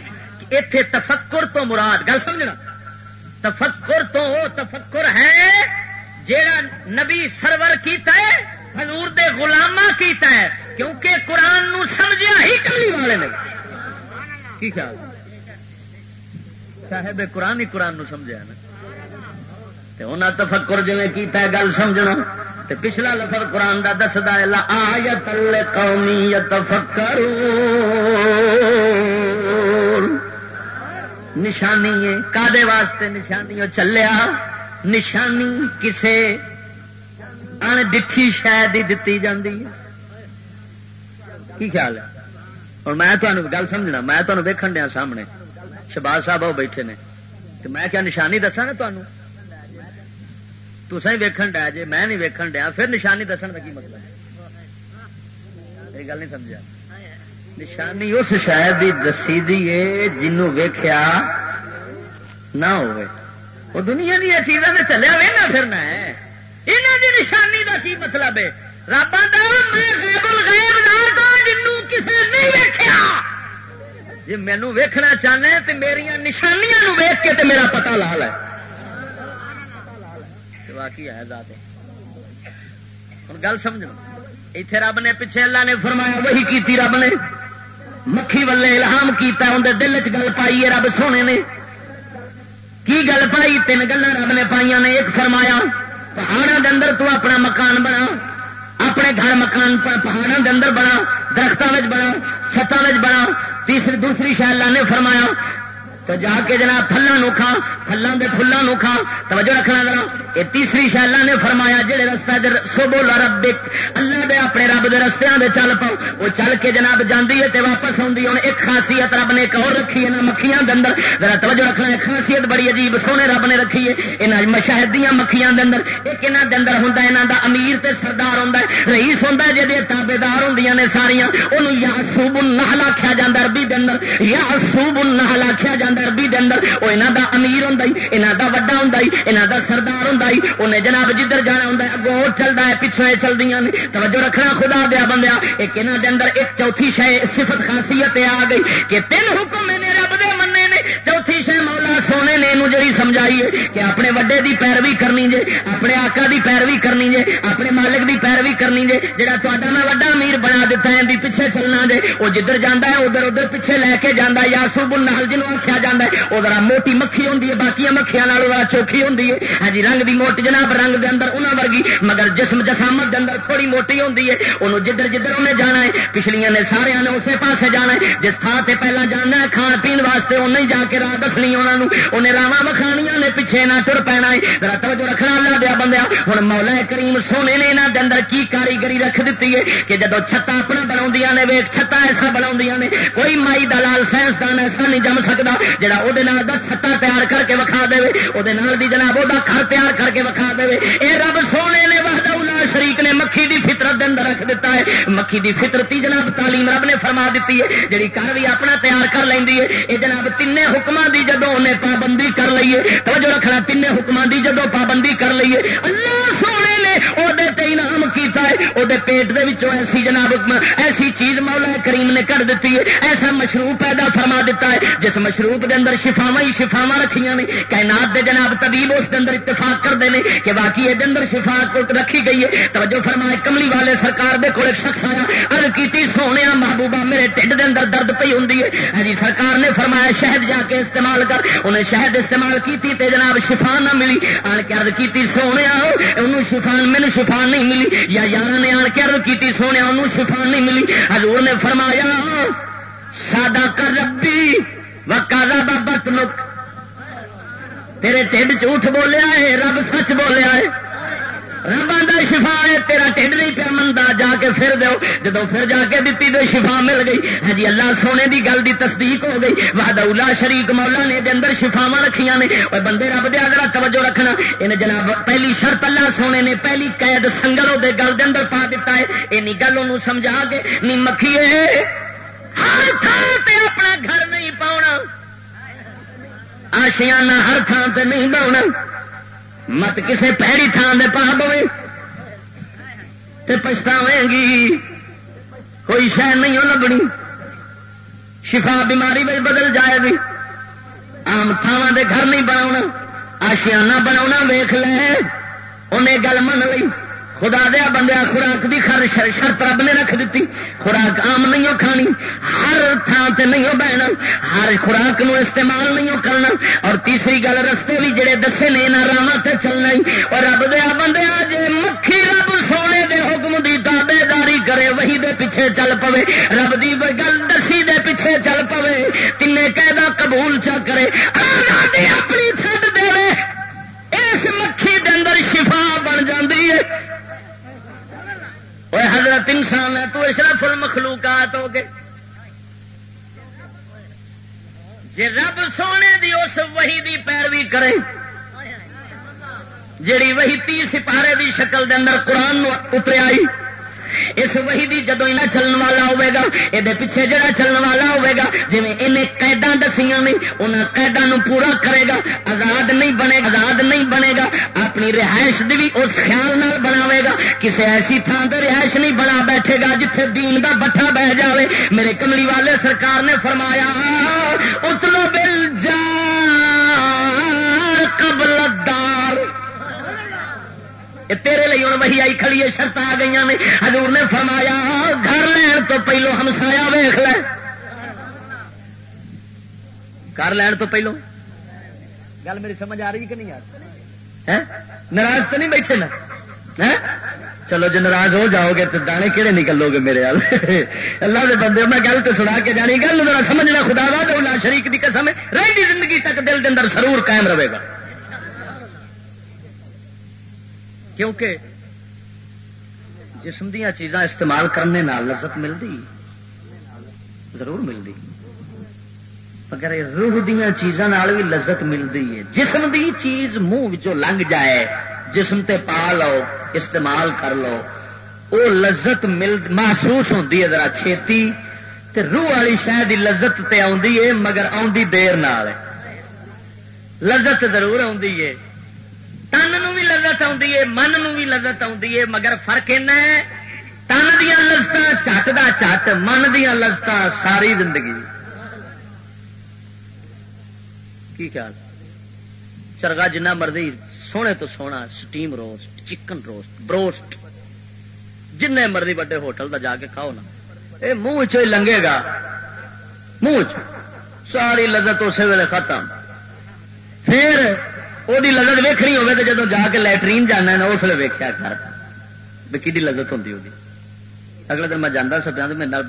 اتے تفکر تو مراد، گل سمجھنا۔ تفکر تو تفکر ہے جیڑا نبی سرور کیتا ہے، حضور دے غلامہ کیتا ہے۔ کیونکہ قرآن نو سمجھا ہی کلی والے نے۔ کی خیال؟ صاحب قرآن ہی قرآن نو سمجھا نا۔ انہیں تفکر جی کیتا ہے، گل سمجھنا۔ تے پچھلا لفظ قرآن کا دستا ہے آیت قومی نشانی ہے، کادے واسطے نشانی چلیا؟ نشانی کسے؟ ان ڈٹھی شاید ہی دتی جاتی ہے۔ کی خیال ہے؟ اور میں تمہیں گل سمجھنا، میں تمہیں ویکن دیا سامنے۔ شباز صاحب وہ بیٹھے نے۔ تو میں کیا نشانی دسا نا تمہیں تسا ہی ویکن ڈیا جی میں نہیں ویکن ڈیا، پھر نشانی دسن کا کی مطلب ہے؟ یہ گل نہیں سمجھا۔ نشانی اس شاید کی دسی دی ہے جنوں ویخیا نہ ہو وہ دنیا دیا چیزوں میں چلیا وے نہ پھرنا ہے۔ یہاں کی نشانی کا کی مطلب ہے؟ رب جنوں کسی نہیں ویخیا جی مینو ویکھنا چاہنا تو میری نشانیاں ویخ کے میرا پتا لا ہے واقعی ہے ذات ہوں گل سمجھو۔ اتنے رب نے پیچھے اللہ نے فرمایا وہی کیتی رب نے۔ مکھی ولے الہام کیتا اندر دل چ گل پائی ہے رب سونے نے۔ کی گل پائی؟ تین گلا رب نے پائی نے۔ ایک فرمایا پہاڑوں کے اندر تو اپنا مکان بنا۔ اپنے گھر مکان پہاڑوں کے اندر بنا درختوں میں بنا چھتوں میں بنا۔ تیسری دوسری شہ اللہ نے فرمایا تو جا کے جناب پھلوں کھا پھلوں کے فلوں کھا توجہ رکھنا ذرا۔ یہ تیسری شالا نے فرمایا جہے رستہ سو بولا رب اللہ دے اپنے رب دے رستوں دے چل پاؤ۔ وہ چل کے جناب جاندی ہے تے واپس آتی ہوں ایک خاصیت رب نے ایک اور رکھی ہے مکھیاں دے اندر۔ ذرا توجہ رکھنا ہے خاصیت بڑی عجیب سونے رب نے رکھی ہے۔ یہاں مشاہدیاں مکھیاں دے اندر۔ ایک یہاں دے اندر ہوں یہاں دا امیر تے سردار ہوں رئیس ہوں جہاں تابے دار ہوں نے ساریاں۔ انہوں یا سوب نہل آخیا جا عربی دے اندر۔ یا سوب نہل آخیا جا عربی دے اندر وہ یہاں دا امیر ہوں یہاں دا وڈا ہوں یہاں دا سردار ہوں انہیں جناب جدھر جانا ہوں اگوں چلتا ہے، پچھوں چلدیاں نے۔ توجہ رکھنا، خدا دیا بندیا ایک یہاں دے اندر ایک چوتھی شے صفت خاصیت آ گئی کہ تین حکم میں نے رب دے مننے نے۔ چوتھی شے مولا سونے نے یہ جی سمجھائی ہے کہ اپنے وڈے دی پیروی کرنی جے آقا دی پیروی کرنی جے، اپنے مالک دی پیروی کرنی جے جہاں تا میں وڈا امیر بنا دیتا ہے پیچھے چلنا جے وہ جدھر جانا ہے، ادھر ادھر پیچھے لے کے جانا یا سوب نال جنوب آخیا جا ہے وہ ذرا موٹی مکھی ہوں باقی مکھیاں ذرا چوکھی ہوں ہاں جی رنگ دی موٹی جناب، رنگ دے اندر انہوں ورگی، مگر جسم جسامت دے اندر تھوڑی موٹی ہوں انہوں جدھر جدھر انہیں جانا ہے، پچھلیاں نے سارے نے اسی پاسے جانا ہے۔ جس تھان سے پہلے جانا ہے، کھان پین واسطے انہیں جا کے راہ دسنی انہوں انہیں راوا وکھانیاں نے پیچھے نہ تر پینا ہے۔ ذرا توجہ رکھنا اللہ دیا بندے بندہ ہوں مولا کریم سونے نے یہاں اندر کی کاریگری رکھ دیتی ہے کہ جدو چھتا اپنا بنا نے ویخ چھتا ایسا بنا نے، کوئی مائی دلال سائنسدان ایسا نہیں جم سکتا جہاں وہ چھتا تیار کر کے وکھا دے وہ جناب وہ گھر تیار کر کے وکھا دے اے رب سونے نے وحدہ شریک نے مکھی دی فطرت دے اندر رکھ دیتا ہے۔ مکھی دی فطرتی جناب تعلیم رب نے فرما دیتی ہے جی گھر بھی اپنا تیار کر لینی ہے یہ جناب تین حکمان دی جدو انہیں پابندی کر لیے توجہ رکھنا تین حکمان دی جدو پابندی کر لیے اللہ سونے نے وہ انعام کیتا ہے وہ پیٹ دے وچوں ایسی جناب ایسی چیز مولا کریم نے کر دیتی ہے، ایسا مشروب پیدا فرما دیتا ہے، جس مشروب دے اندر شفاوا ہی شفاوا رکھیاں نے، کائنات دے جناب طبیب اس دے اندر اتفاق کرتے ہیں کہ باقی یہ اندر شفا رکھی گئی ہے۔ توجہ فرمائے، کملی والے سرکار دے کول ایک شخص آیا ارد کی سونے محبوبہ میرے ٹھڈ دے اندر درد پی ہوں ہاں جی سرکار نے فرمایا، شہد جا کے استعمال کر۔ انہیں شہد استعمال کی جناب شفا نہ ملی۔ آن کے ارد کی سونے انہوں شفا مینو شفا نہیں ملی۔ یا یار نے آن کے ارد کی سونے انہوں شفا نہیں ملی۔ حضور نے فرمایا سادہ کر ربی وکالا بابا تلک تیرے ٹھڈ جھوٹ بولیا ہے، رب سچ بولیا ہے۔ رب آدھا شفا ہے، تیرا ٹھنڈ نہیں پیا منتا جا کے پھر دو جب پھر جا کے دیتی تو شفا مل گئی۔ ہاں جی اللہ سونے دی گل دی تصدیق ہو گئی۔ واد شریک مولا نے اندر شفاوا رکھیاں نے۔ اور بندے رب دیا اگر توجہ رکھنا۔ انہیں جناب، پہلی شرط اللہ سونے نے، پہلی قید سنگل وہ گل دے اندر پا دیتا ہے۔ یہ گل انہوں سمجھا کے نی مکھیے ہر تھان تے اپنا گھر نہیں پاؤنا۔ آشیانہ ہر تھان تے نہیں پاؤنا مت کسی پیڑی تھان دے پا پوے پچھتاوے گی کوئی شہ نہیں ہو لبنی۔ شفا بیماری میں بدل جائے گی۔ آم تھاواں دے گھر نہیں بنا آشیانہ بنا ویخ لے انہیں گل من لی۔ خدا دیا بندیا خوراک بھی خر شرط رب نے رکھ دیتی۔ خوراک آم نہیں ہو کھانی۔ ہر تھان سے نہیں ہو بہنا۔ ہر خوراک نو استعمال نہیں ہو کرنا۔ اور تیسری گل، رستے بھی جڑے دسے نے نہ راہ سے چلنا اور رب دیا بندیا جی مکھی رب سونے دے حکم دی تابے داری کرے، وہی دے پیچھے چل پوے۔ رب دی گل دسی دے پیچھے چل پوے۔ تین قیدا قبول چا کرے۔ اپنی چھڈ دے۔ اس مکھی دے اندر شفا بن جاتی ہے۔ اے حضرت انسان ہے، تو اشرف المخلوقات ہو گئے۔ جی رب سونے دی اس وہی دی پیروی کرے، جیڑی وہی تی سپارے دی شکل دے اندر قرآن اتر آئی اس وہی دی جدو یہ چلن والا ہوے گا یہ پیچھے جڑا چلن والا ہوے گا جی انہیں قیدا دسیاں نے انہوں قیدا پورا کرے گا، آزاد نہیں بنے گا، آزاد نہیں بنے گا، اپنی رہائش بھی اس خیال نال بناوے گا کسی ایسی تھان سے رہائش نہیں بنا بیٹھے گا جتھے دین دا بٹھا بہ جاوے۔ میرے کملی والے سرکار نے فرمایا اتلو بل جا قبل تیرے لیے ہوں وہی آئی کھڑی شرط آ گئی نے۔ حضور نے فرمایا گھر لین تو پہلو ہمسایا ویخ لے۔ گھر لین تو پہلو؟ گل میری سمجھ آ رہی کہ نہیں آ رہی؟ ناراض تو نہیں بیٹھے نا؟ چلو جی ناراض ہو جاؤ گے تو دانے کہڑے نکلو گے میرے اللہ کے بندے میں گل تو سنا کے جانی گل سمجھنا خدا وا تو شریک کی قسم رہی زندگی تک دل کے اندر سرور قائم رہے گا۔ کیونکہ جسم دیا چیزاں استعمال کرنے لذت ملتی ضرور ملتی مگر روح دیا چیزاں بھی لذت ملتی ہے۔ جسم دی چیز منہ لنگ جائے، جسم تے پا لو، استعمال کر لو، وہ لذت مل، محسوس ہوتی ہے ذرا چھتی، تے روح والی شہ لذت تے آدھی ہے، مگر آدھی دیر نال لذت ضرور آدھی ہے۔ تن لذت آدھی ہے، من بھی لذت آدھی ہے، مگر فرق ہے، تن دیا لذت چٹ دا چٹ، من دیا لذت ساری زندگی۔ کی خیال؟ چرگا جنہ مرضی سونے تو سونا، steam roast, chicken roast, broast جن مرضی بڑے ہوٹل کا جا کے کھاؤ نا۔ یہ منہ چ لنگے گا۔ منہ چ ساری لذت اسی ویلے ختم۔ پھر وہ لذت ویکنی ہوگی تو جب جا کے لٹرین جانا نا اس لیے ویکیا کر کہ لذت ہوتی ہوگی اگلے دن میں جانا سا میرے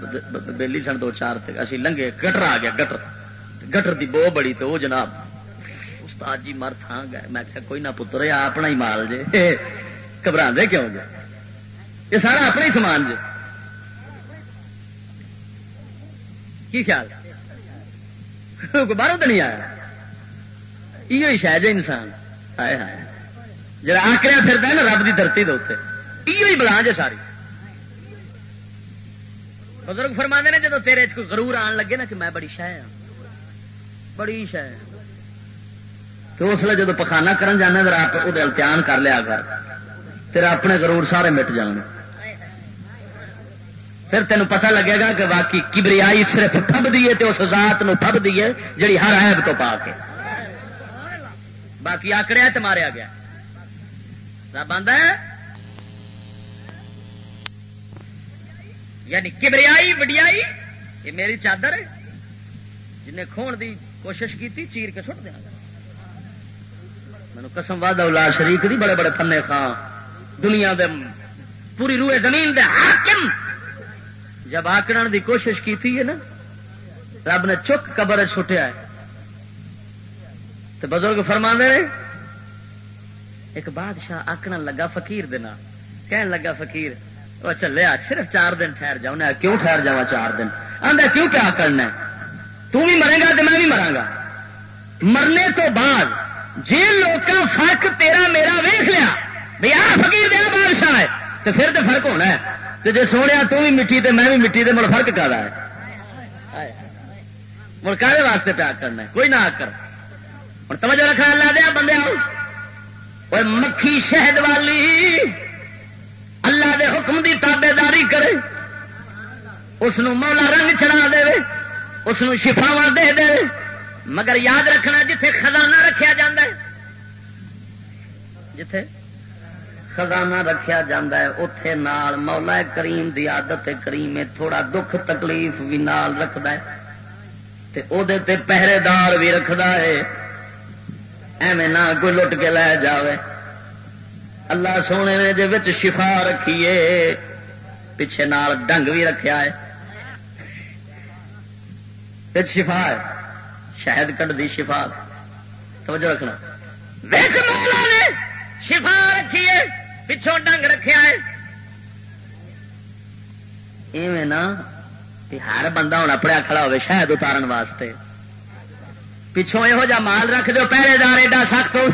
بہلی سن دو چار اسی لنگے گٹر آ گیا گٹر گٹر دی بو بڑی تو وہ جناب استاد جی مر تھان گئے میں کہ کوئی نہ پتر اپنا ہی مال جے گھبرا دے کیوں جے یہ سارا اپنا ہی سامان جے کی خیال باہروں تو نہیں آیا یہ شاید انسان؟ آئے ہائے۔ جا آکریا پھرتا ہے نا، رب کی دھرتی دے بلا جے ساری۔ بزرگ فرما نے جب تیرے کوئی غرور آن لگے نا کہ میں بڑی شہ ہوں بڑی شہ ہاں۔ تو اس لیے جب پخانا کرن جانا ذرا آپ وہ امتحان کر لیا کر۔ تیرا اپنے غرور سارے مٹ جان۔ پھر تینوں پتہ لگے گا کہ واقعی کبریائی صرف پب دیے تو اس ذات نو پب دیے جڑی ہر عیب تو پا کے باقی آکڑیا تو ماریا گیا۔ رب آدھا یعنی کبریائی، وڈیائی، یہ میری چادر ہے۔ جنہیں کھون دی کوشش کی چیر کے سٹ دیا۔ مینو قسم واد شریف دی، بڑے بڑے تھنے خان دنیا دے پوری روئے زمین دے حاکم۔ جب آکڑ دی کوشش کی ہے نا، رب نے چک قبر چھٹیا ہے۔ تو بزرگ فرما نے، ایک بادشاہ آکڑ لگا فقیر دینا کہن لگا فقیر وہ چلے اچھا صرف چار دن ٹھہر جاؤ کیوں ٹھہر جا چار دن؟ آدھا کیوں کیا کرنا تو بھی مرے گا تو میں بھی مراگا مرنے تو بعد جی لوگ فرق تیرا میرا ویخ لیا بھائی آ فکیر دیا بادشاہ ہے تو پھر تو فرق ہونا ہے۔ تو جی سونے تو بھی مٹی تو میں بھی مٹی تو مڑ فرق کر ہے؟ مڑ کہ واسطے پیار کرنا ہے؟ کوئی نہ آ کر ہوں توجہ رکھنا لا دیا بندے آؤ مکھی شہد والی اللہ دے حکم دی تابے داری کرے۔ اس مولا رنگ چڑھا دے اس شفاوا دے دے۔ مگر یاد رکھنا جتھے خزانہ رکھا جا جتھے خزانہ رکھا جا اتے نال مولا کریم دی عادت کریم تھوڑا دکھ تکلیف بھی نال رکھد تے پہرے دار بھی رکھد ہے۔ ایویں نہ کوئی لٹ کے لے جاوے۔ اللہ سونے نے جی شفا رکھیے پیچھے نال ڈنگ بھی رکھا ہے۔ شفا ہے، شہد کٹ دی شفا۔ توجہ رکھنا۔ مولا نے شفا رکھی ہے، پچھوں ڈنگ رکھا ہے۔ ایویں نا ہر بندہ ہونا پڑیا کھڑا ہوے شہد اتارن واسطے۔ پچھوں یہو جا مال رکھ دو پہلے دار ایڈا سخت ہو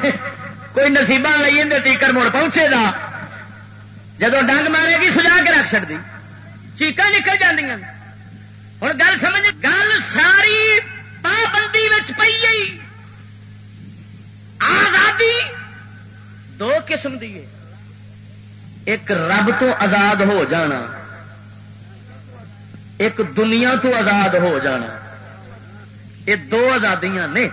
کوئی نصیبہ لئی اندر تیکر مڑ پہنچے گا جب ڈنگ مارے گی، سجا کے رکھ چڑتی چیقا نکل جی ہوں گل سمجھ، گل ساری پابندی پی آزادی دو قسم دی ایک رب تو آزاد ہو جانا، ایک دنیا تو آزاد ہو جانا۔ یہ دو آزادیاں نے۔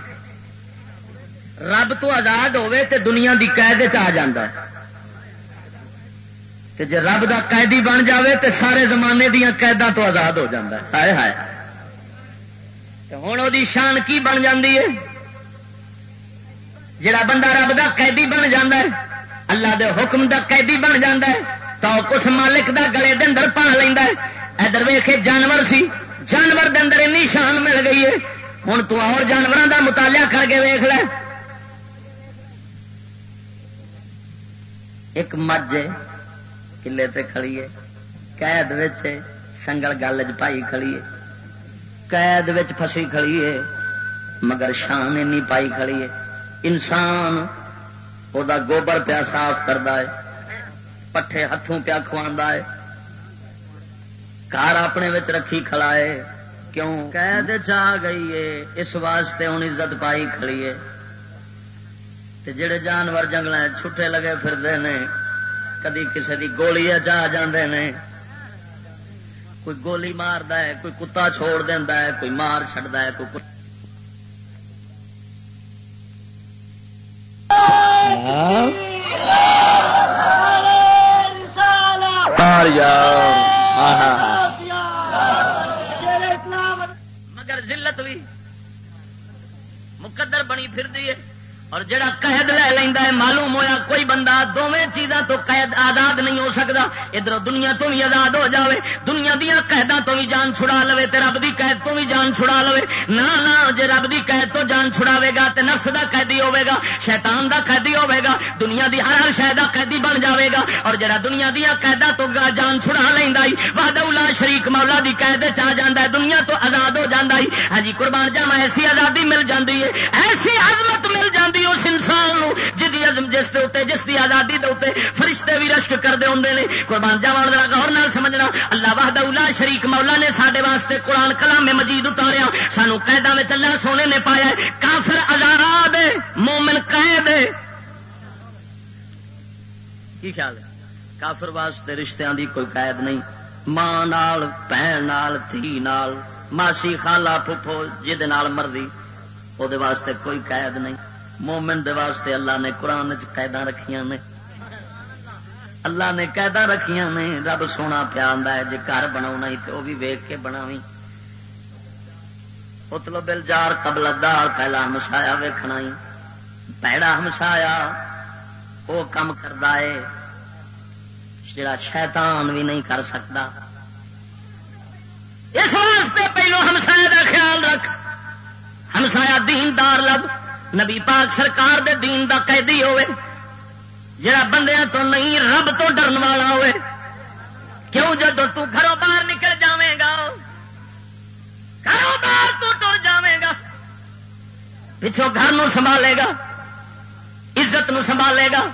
رب تو آزاد ہوے تے دنیا دی قید چ جا تے جے رب دا قیدی بن جاوے تے سارے زمانے دیا قیداں تو آزاد ہو جاتا ہے۔ ہائے ہائے۔ ہوں وہ شان کی بن جاتی ہے؟ جڑا بندہ رب دا قیدی بن جا اللہ دے حکم دا قیدی بن جا ٹاپ اس مالک دا گلے دن پا لینا ادھر ویخے جانور سی، جانور دے اندر این شان مل گئی ہے۔ ہوں تو اور جانوروں دا مطالعہ کر کے ویخ لے ایک مجھ کلے تے کھڑی قید سنگل گل چائی کھڑی ہے قید فسی کھڑی ہے مگر شان این پائی کھڑی ہے انسان وہ گوبر پیا صاف کرتا ہے پٹھے ہاتھوں پیا کھوا ہے کار اپنے رکھی کھڑا ہے کیوں؟ قید چ گئی ہے اس واسطے ہوں عزت پائی کھڑی ہے۔ جڑے جانور جنگل چھٹے لگے پھرتے ہیں کدی کسی کی گولی چاہ جاندے نے۔ کوئی گولی مارد ہے کوئی کتا چھوڑ دینا ہے کوئی مار چڑتا ہے کوئی مگر ذلت بھی مقدر بنی پھر ہے۔ اور جڑا قید لے لینا ہے، معلوم ہویا کوئی بندہ دونوں چیزاں تو قید آزاد نہیں ہو سکتا ادھر دنیا تو بھی آزاد ہو جاوے، دنیا دیا قیدوں تو بھی جان چھڑا لے تے رب دی قید تو بھی جان چھڑا لے نہ نہ، جے رب دی قید تو جان چھڑاوے گا تے نفس دا قیدی ہوے گا، شیطان دا قیدی ہوے گا، دنیا دی ہر ہر شے دا قیدی بن جاوے گا۔ اور جڑا دنیا دیا قیداں تو جان چھڑا لیندا ہی وحدہ الا شریک مولا دی قید وچ آ جاندا ہے، دنیا تو آزاد ہو جاندا ہی ہاں جی قربان جاواں، ایسی آزادی مل جاندی ہے، ایسی عظمت مل جاندی دی اس انسان جی عزم جس دے اتنے جس کی آزادی دے اتنے فرشتے بھی رشک کرتے ہوں نے، قربان جاوان ذرا غور نال سمجھنا، اللہ واہد الا شریک مولا نے سارے واسطے قرآن کلام مجید اتاریا سانو قیدا میں اللہ سونے نے پایا کافر آزاد مومن قید کی خیال ہے؟ کافر واسطے رشتہ دی کوئی قید نہیں۔ ماں نال، بہن نال تھی نال، ماسی خالہ پھپھو، جہد مرضی وہ واسطے کوئی قید نہیں۔ مومن دے واسطے اللہ نے قرآن قیدا رکھیاں نے۔ اللہ نے قیدا رکھیاں نے، رب سونا پیا ہے جی گھر بنا تو وہ بھی ویگ کے بنا اتلو بل جار قبل دار پہلا ہمسایا ویکھنا ہی۔ پیڑا ہمسایا وہ کم کرتا ہے۔ جڑا شیطان بھی نہیں کر سکتا اس واسطے پہلو ہمسایا کا خیال رکھ۔ ہمسایا دیندار لب۔ نبی پاک سرکار دے دین دا قیدی ہوئے، جڑا بندیاں تو نہیں، رب تو ڈرن والا ہوئے۔ کیوں جب تو گھروں باہر نکل جاویں گا؟ گھروں باہر تو ٹر جاویں گا۔ پچھوں گھر نو سنبھالے گا، عزت نو سنبھالے گا۔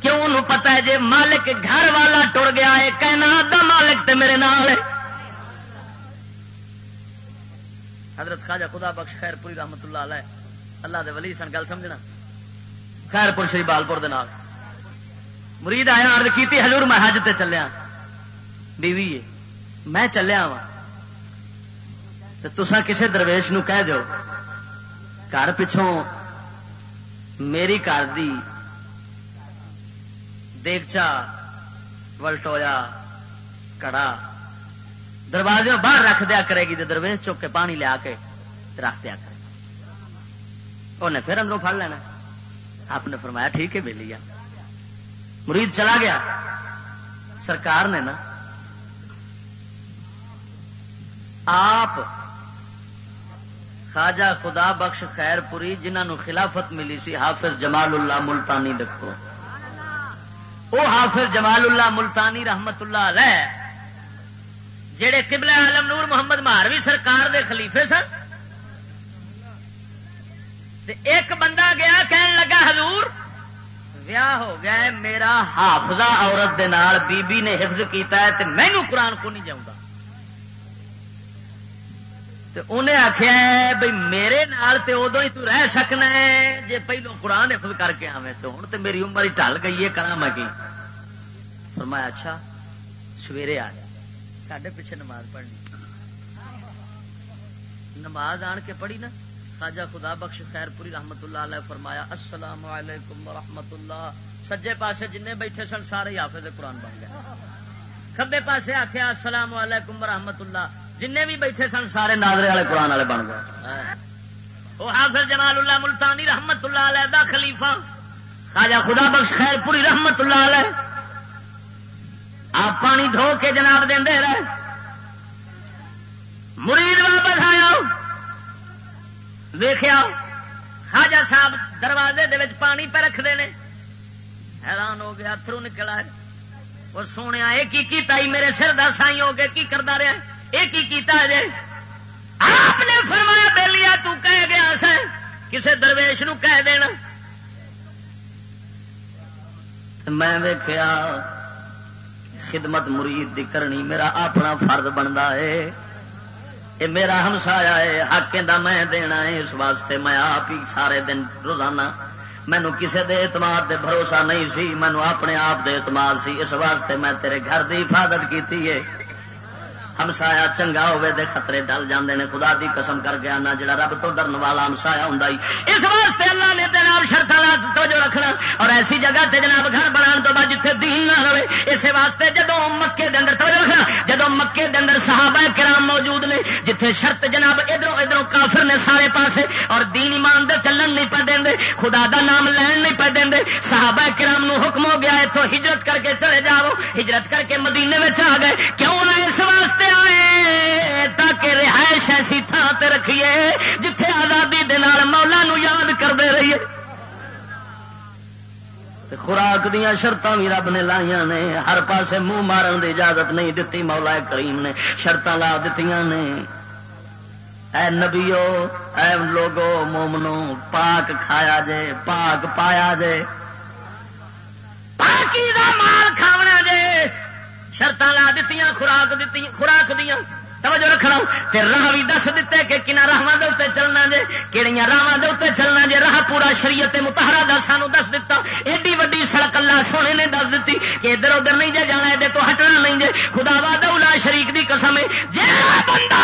کیوں انہوں پتا ہے جی مالک گھر والا ٹر گیا ہے کہنا دا مالک تے میرے نال ہے۔ حضرت خواجہ خدا بخش خیر پوری رحمت اللہ علیہ۔ اللہ دے ولی سن، گل سمجھنا؟ خیر پور شری بالپور مرید آیا ارد کی ہزور میں حج تے چلیا بیوی ہے، میں چلیا وا تو تسا کسے درویش نو کہہ دو گھر پچھوں میری گھر دی دیگچا ولٹویا کڑا دروازے باہر رکھ دیا کرے گی درویش چک کے پانی لیا کے رکھ دیا کرے انہیں پھر اندروں پڑ لینا آپ نے فرمایا ٹھیک ہے بے لیا مرید چلا گیا سرکار نے نا آپ خواجہ خدا بخش خیر پوری جنہوں خلافت ملی سی حافظ جمال اللہ ملتانی دیکھو وہ حافظ جمال اللہ ملتانی رحمت اللہ علیہ جڑے قبلہ عالم نور محمد مہاروی سرکار دے خلیفے سن ایک بندہ گیا کہن لگا، حضور، ویاہ ہو گیا ہے، میرا حافظہ عورت دے نال بی بی نے حفظ کیتا ہے تے مینو قرآن کو نہیں جاؤں انہیں آخیا بھائی میرے نال تے ادو ہی تو رہ سکنا ہے، جے پہلو قرآن حفظ کر کے آویں تو ہوں تو میری عمر ہی ٹل گئی ہے کرا میں کی؟ فرمایا اچھا سویرے آ گیا پیچھے نماز پڑھنی۔ نماز آن کے پڑھی نا؟ خواجہ خدا بخش خیر پوری رحمت اللہ علیہ فرمایا، السلام علیکم ورحمت اللہ۔ سجے پاسے جن بیٹھے سن، سارے حافظ قرآن بن گئے۔ کبے پاسے آخیا السلام علیکم ورحمت اللہ۔ جن بھی بیٹھے سن، سارے نادرے والے قرآن والے بن گئے۔ وہ حافظ جمال اللہ ملتانی رحمت اللہ علیہ دا خلیفہ۔ خواجہ خدا بخش خیر پوری رحمت اللہ علیہ۔ آپ پانی ڈھو کے جناب دے رہے۔ مرید واپس آیا۔ دیکھا خاجا صاحب دروازے دے پانی پہ رکھتے ہیں حیران ہو گیا تھرو نکل آئے وہ سونے یہ کیتا ہی میرے سر دا سائی ہو گئے، کی کرتا رہا یہ کی کیتا ہے آپ نے فرمایا بے لیا تو کہہ گیا سر کسے درویش نو کہہ دینا۔ میں ویخیا خدمت مرید دی کرنی، میرا اپنا فرد بنتا ہے۔ یہ میرا ہمسایا ہے، حق دا میں دینا ہے، اس واسطے میں آپ ہی سارے دن روزانہ مینو کسی دے اعتماد دے بھروسہ نہیں سی مینو اپنے آپ دے اعتماد سی، اس واسطے میں تیرے گھر دی حفاظت کی ہے۔ ہمسایا چنگا ہوے دے خطرے ڈل جاندے نے، خدا دی قسم کر گیا نہ جڑا رب تو ڈرن والا ہمسایا ہوں اس واسطے اللہ نے تے نال جناب شرط توجہ رکھنا۔ اور ایسی جگہ تے جناب گھر بنا تو بعد جتھے دین نہ ہوے اس واسطے جدو مکے دے اندر توجہ رکھنا۔ جدو مکے دے اندر صحابہ کرام موجود نے، جتھے شرط جناب ادھر ادھر کافر نے سارے پاسے، اور دین ایمان دے چلن نہیں پہ دیں خدا دا نام لین نہیں پہ دیں صحابہ کرام نو حکم ہو گیا اتوں ہجرت کر کے چلے جاؤ، ہجرت کر کے مدینے میں آ گئے۔ کیوں نہ اس واسطے آئے تاکہ رہائش ایسی تھان تے رکھیے جتھے آزادی مولا نو یاد کرتے رہیے۔ خوراک دیا شرط بھی رب نے لائیا نے، ہر پاسے منہ مارن دی اجازت نہیں دتی مولا کریم نے شرط لا دیتی نے۔ اے نبیو، اے لوگو، مومنو، پاک کھایا جے، پاک پایا جے۔ پاکی دا مال کھاونا جے شرط لا دیتی خوراک دیتی خوراک دیا توجہ رکھنا پھر راہ بھی دس دیتے کہ کن راہ دے چلنا جے کہڑی راہ دے چلنا جے، راہ پورا شریعت متحرا دا سانو دس دیتا ایڈی وڈی سڑک اللہ سونے نے دس دیتی کہ ادھر ادھر نہیں جے، جانا ادھر تو ہٹنا نہیں جے۔ خدا وا دولا شریک دی قسم ہے۔ جے بندہ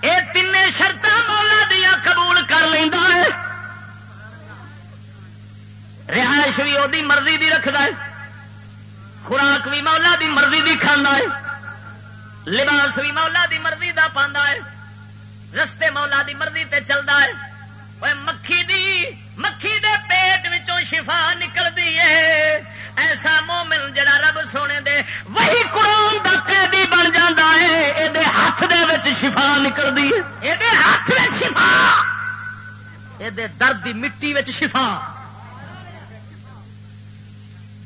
اے تین شرط مولا دیا قبول کر لینا ہے۔ رہائش بھی وہی مرضی دی رکھتا ہے۔ خوراک بھی مولا دی مرضی دی کھانا ہے۔ لباس بھی مولا دی مرضی دا پاندا ہے۔ رستے مولا دی مرضی تے چلتا ہے۔ مکھی دی، مکھی دے پیٹ وچوں شفا نکلتی ہے۔ ایسا مومن جڑا رب سونے دے وہی قرآن دا قیدی بن جاتا ہے یہ ہاتھ دے وچ شفا نکلتی ہے۔ یہ ہاتھ میں شفا۔ یہ درد دی مٹی وچ شفا۔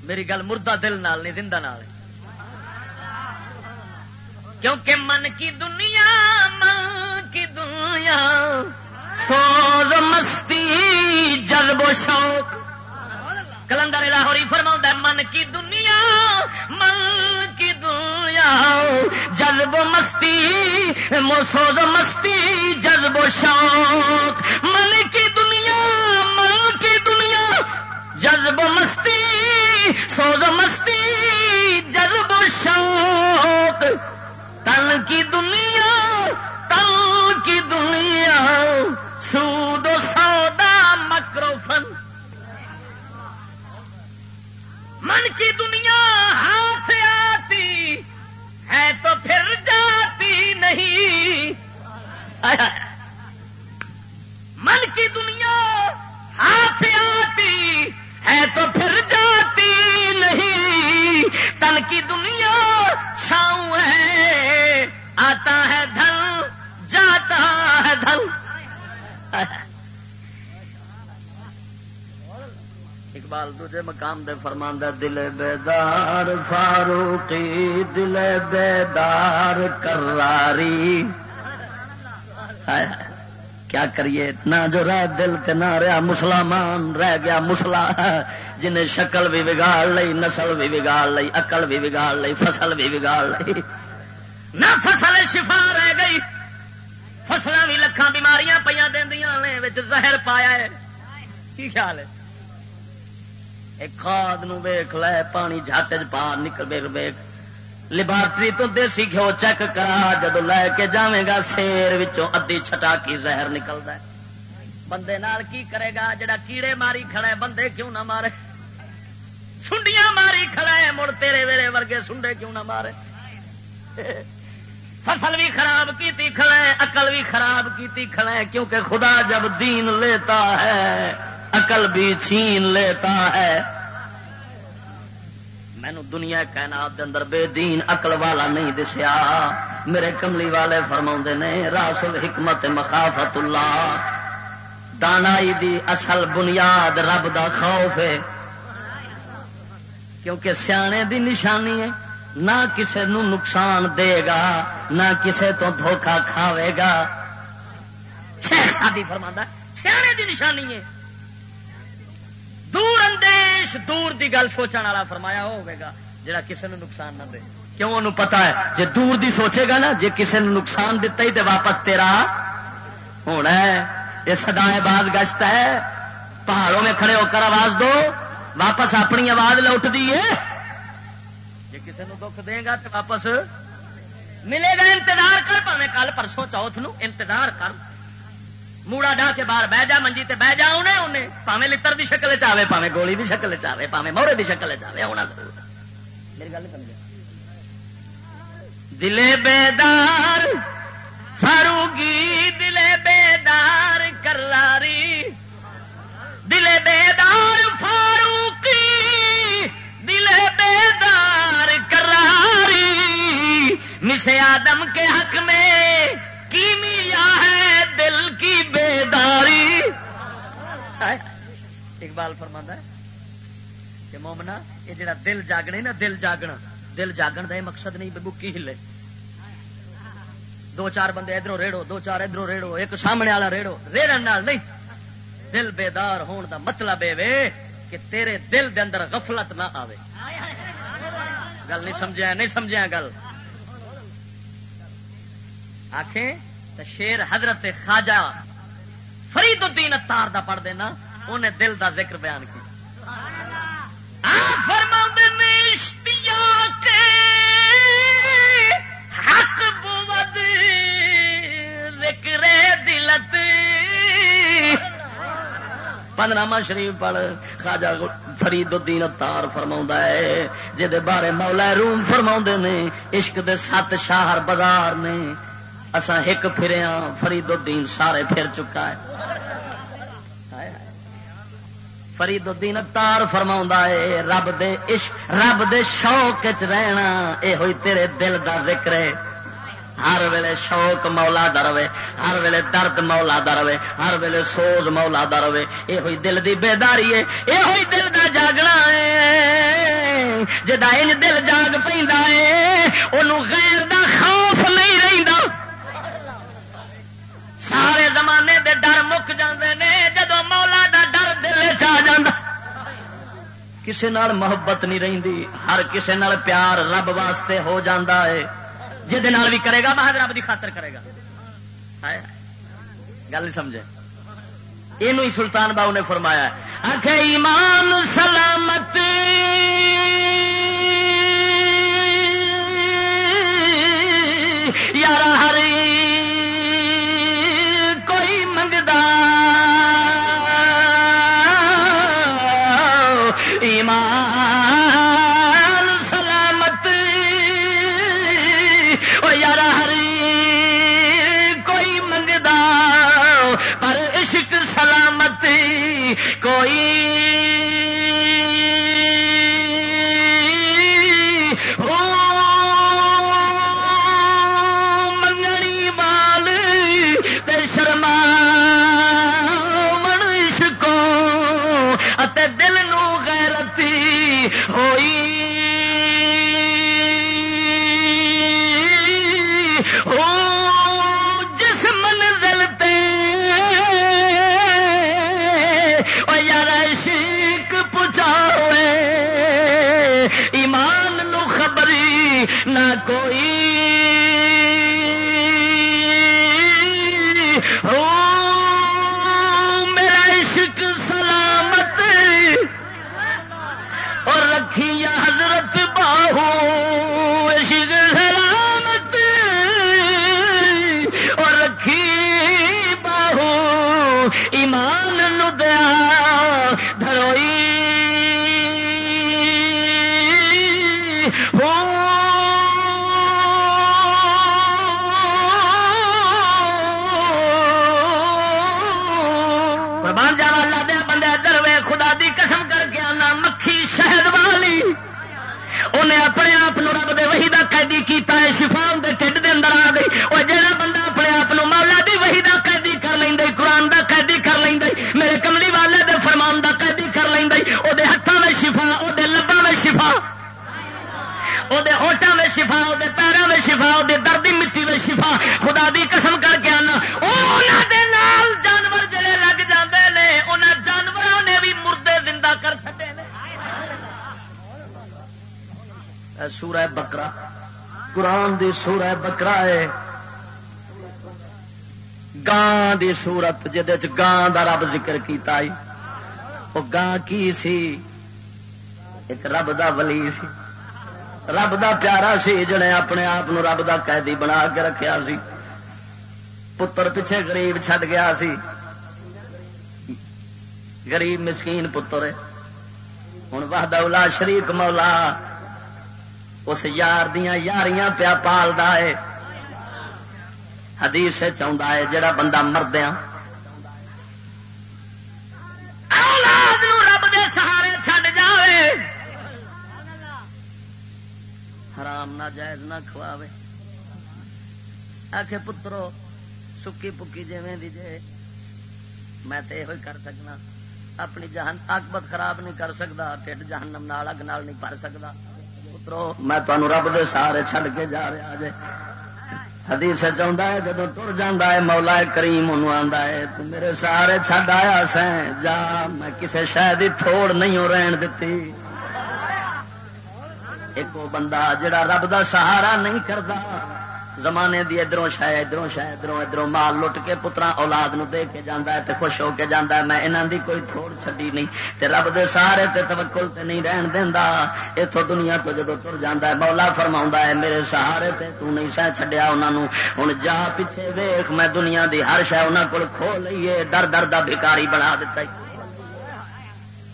میری گل مردہ دل نال نہیں، زندہ نال۔ کیونکہ من کی دنیا، من کی دنیا۔ سوز مستی، جذب و شوق۔ کلندر لاہوری فرما من کی دنیا، من کی دنیا۔ جذب و مستی سوز مستی، جذب و شوق۔ من کی دنیا، من کی دنیا۔ جذب و مستی، سوز مستی، جذب و شوق۔ تن کی دنیا تن کی دنیا، سود و سودا مکروفن من کی دنیا ہاتھ آتی، ہے تو پھر جاتی نہیں۔ من کی دنیا ہاتھ آتی، ہے تو پھر جاتی نہیں۔ تن کی دنیا اقبال دوجے مقام دے فرمان دے دل بیدار، فاروقی دل بیدار کراری کیا کریے؟ نہ جو رہ دل تے نہ رہا، مسلمان رہ گیا مسلا۔ جنہیں شکل بھی بگاڑ لئی، نسل بھی بگاڑ لئی اقل بھی بگاڑ لئی، فصل بھی بگاڑ لئی۔ نہ فصل شفا رہ گئی فصل بھی لکھان بیماریاں پہ دیا زہر پایا ہے۔ کی خیال ہے؟ کھاد ویخ لے، پانی جھٹ پا نکل ویک لبارٹری تو دیسی گھو چیک کرا، جدو لے کے جائے گا، سیر ادی چھٹا کی زہر نکلتا ہے۔ بندے نال کی کرے گا؟ جڑا کیڑے ماری کھڑا ہے، بندے کیوں نہ مارے؟ سنڈیاں ماری کھڑا ہے، مڑ تیرے ویلے ورگے سنڈے کیوں نہ مارے؟ فصل بھی خراب کیتی کھڑا ہے، عقل بھی خراب کیتی کھڑا ہے، کیونکہ خدا جب دین لیتا ہے عقل بھی چھین لیتا ہے۔ مینو دنیا کائنات دے اندر بے دین اقل والا نہیں دسیا۔ میرے کملی والے فرما نے راسل حکمت مخافت اللہ۔ دانائی دی اصل بنیاد رب دا خوف ہے۔ کیونکہ سیانے دی نشانی ہے۔ نہ کسے نو نقصان دے گا، نہ کسے تو دھوکا کھاوے گا۔ شیخ سادی فرما سیانے دی نشانی ہے۔ دور اندیش، دور دی گل سوچنے والا فرمایا ہوگا جڑا کسی نے نقصان نہ دے۔ کیوں انہوں پتا ہے؟ جے دور دی سوچے گا نا، جے کسی نے نقصان دیتا ہی تو واپس تیرا ہونا ہے۔ یہ سدائے باز گشت ہے۔ پہاڑوں میں کھڑے ہو کر آواز دو۔ واپس اپنی آواز لوٹ دیے جی کسی نے دکھ دے گا تو واپس ملے گا۔ انتظار کر پہ کل پرسوں چوتھ نو انتظار کر۔ موڑا ڈا کے باہر بہ جا منجی تے بہ جا انہیں انہیں پاوے لتر دی شکل چاہے پاوے گولی دی شکل چاہے پاوے موڑے دی شکل چاہے ہونا ضرور میری گل سمجھ دلے بیدار فاروگی دلے بیدار کراری دلے بیدار فاروقی دلے بیدار کراری مسے آدم کے حق میں اقبال فرما ہے کہ مومنا یہ جڑا دل جاگنے نا، دل جاگنا۔ دل جاگن کا یہ مقصد نہیں بکی ہلے؟ دو چار بندے ادھر ریڑو دو چار ادھر ریڑو ایک سامنے والا ریڑو ریڑن نہیں۔ دل بیدار ہون دا مطلب یہ کہ تیرے دل دے اندر غفلت نہ آوے۔ گل نہیں سمجھا نہیں سمجھا گل۔ آخیں شیر حضرت خواجہ فرید الدین اتار دا پڑھ دینا۔ انہیں دل دا ذکر بیان کیا۔ فرما حق بود ذکر دلت۔ پندرامہ شریف پڑھ خواجہ فرید الدین اتار فرما ہے جہد بارے مولا روم فرما نے، عشق دے سات شاہر بازار نے۔ اسا ایک پھریا ہاں، فرید الدین سارے پھر چکا ہے۔ فرید الدین تار فرما ہے، رب دے عشق، رب دے شوق چ رہنا اے ہوئی تیرے دل دا ذکر ہے۔ ہر ویلے شوق مولا دا رہے، ہر ویلے درد مولا دا رہے، ہر ویلے سوز مولا دا رہے۔ یہ ہوئی دل دی بیداری ہے یہ ہوئی دل دا جاگنا ہے۔ جدا ان دل جاگ پہ غیر دا خوف نہیں رہتا سارے زمانے دے ڈر مک جاندے نے۔ کسی نال محبت نہیں رہی ہر کسی نال پیار رب واسطے ہو جاندہ ہے۔ جہد بھی کرے گا مہاج رب کی خاطر کرے گا۔ گل نہیں سمجھے۔ یہ سلطان باؤ نے فرمایا آخ ایمان، سلامت۔ یار ہری۔ کوئی مٹی خدا دی قسم کر کے آنا۔ نال جانور جڑے لگ جاندے نے، انہاں جانوروں نے بھی مردے زندہ کر سکے سورہ بکرا قرآن دی سورہ بکرا ہے۔ گان دی سورت جہد گان دا رب ذکر کیتا ہی وہ گان کی سی؟ ایک رب دا ولی سی۔ رب دا پیارا سی جڑے اپنے آپ رب دا قیدی بنا کے رکھیا سی۔ پتر پیچھے غریب چھڈ گیا سی۔ غریب مسکین پتر ہوں واہدہ شریک مولا۔ اس یار دیا یاریاں پیا پالتا ہے۔ حدیث چاہتا ہے، جڑا بندہ مردیا حرام نہ جائز نہ کھواوے۔ آ پترو، سکی پکی جی جے۔ میں تو یہ کر سکنا۔ اپنی جہن آکبت خراب نہیں کر سکتا ٹھڈ جہنم نال، اگ نال نہیں بھر سکتا پترو، میں تمہوں رب دے سارے چھڈ کے جا رہا جے۔ حدیث چاہتا ہے جب تر جا ہے، مولا کریم انہوں آتا ہے، تو میرے سارے چھڈ آیا سیں۔ جا، میں کسے شاید ہی تھوڑ نہیں رہن دیتی ایک وہ بندہ جڑا رب دا سہارا نہیں کرتا زمانے دی ادھروں شاید ادھروں شاید ادھروں ادھروں مال لٹ کے پترا اولاد نو دے کے جانا ہے تے خوش ہو کے جانا ہے، میں انہوں دی کوئی تھوڑ چڈی نہیں۔ تے رب دے سارے تے توکل تے نہیں رہن دینا اتوں دنیا تو جدو تر جانا ہے، مولا فرما ہے، میرے سہارے تے تو نہیں سہ چڈیا انہوں ہوں جا پیچھے ویخ میں دنیا دی ہر شہ انہوں کو کھو لیے در در دا بھکاری بنا دیتا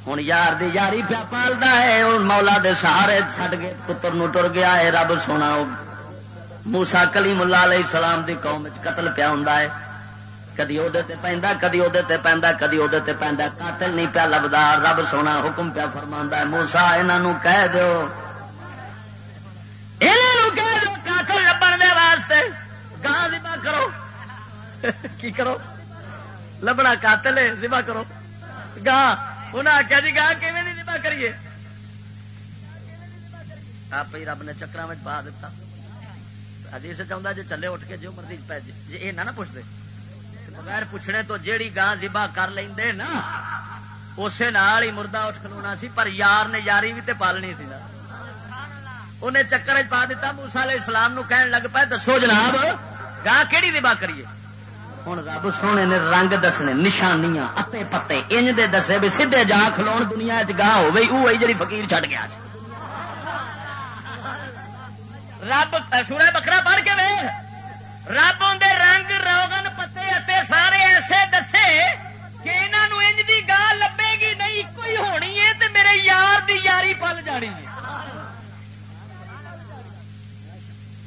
ہوں یار دی یاری پیا پالتا ہے مولا دے سہارے چڈ کے پتر نو ٹر گیا ہے رب سونا موسا کلی ملا علیہ السلام دی قوم قتل پیا ہوں کدی وہ پہنتا کدی وہ پہنتا کدی وہ پہنتا قاتل نہیں پیا لبدا رب سونا حکم پیا فرما موسا یہاں کہہ دو قاتل لبن دے واسطے گاہ ذبح کرو کی کرو لبنا قاتل ہے ذبح کرو گاہ انہیں آخیا جی گاہ کیون نہیں ذبح کریے؟ آپ ہی رب نے چکر میں پا دیتا حدیث چاہتا جی چلے اٹھ کے جو مرضی پہ جی یہ نہ پوچھتے بغیر پوچھنے تو جیڑی گاں زبا کر لیں نا، اسے نال ہی مردہ اٹھ کھلونا سی، پر یار نے یاری بھی تے پالنی سی انہیں چکر پا دیتا موسا علیہ السلام نو کہن لگ پائے دسو جناب گاں کہڑی دبا کریے؟ ہوں رب سونے نے رنگ دسنے نشانیاں اتے پتے انج دے دسے بھی سیدے جا کھلو دنیا چ گاہ ہوئی جی فقیر چھٹ گیا رب سورہ بکرا پڑھ کے وے رب اندر رنگ روگن پتے اتے سارے ایسے دسے کہ انہوں انج دی گال لبے گی نہیں کوئی ہونی ہے تے میرے یار دی یاری پل جانی ہے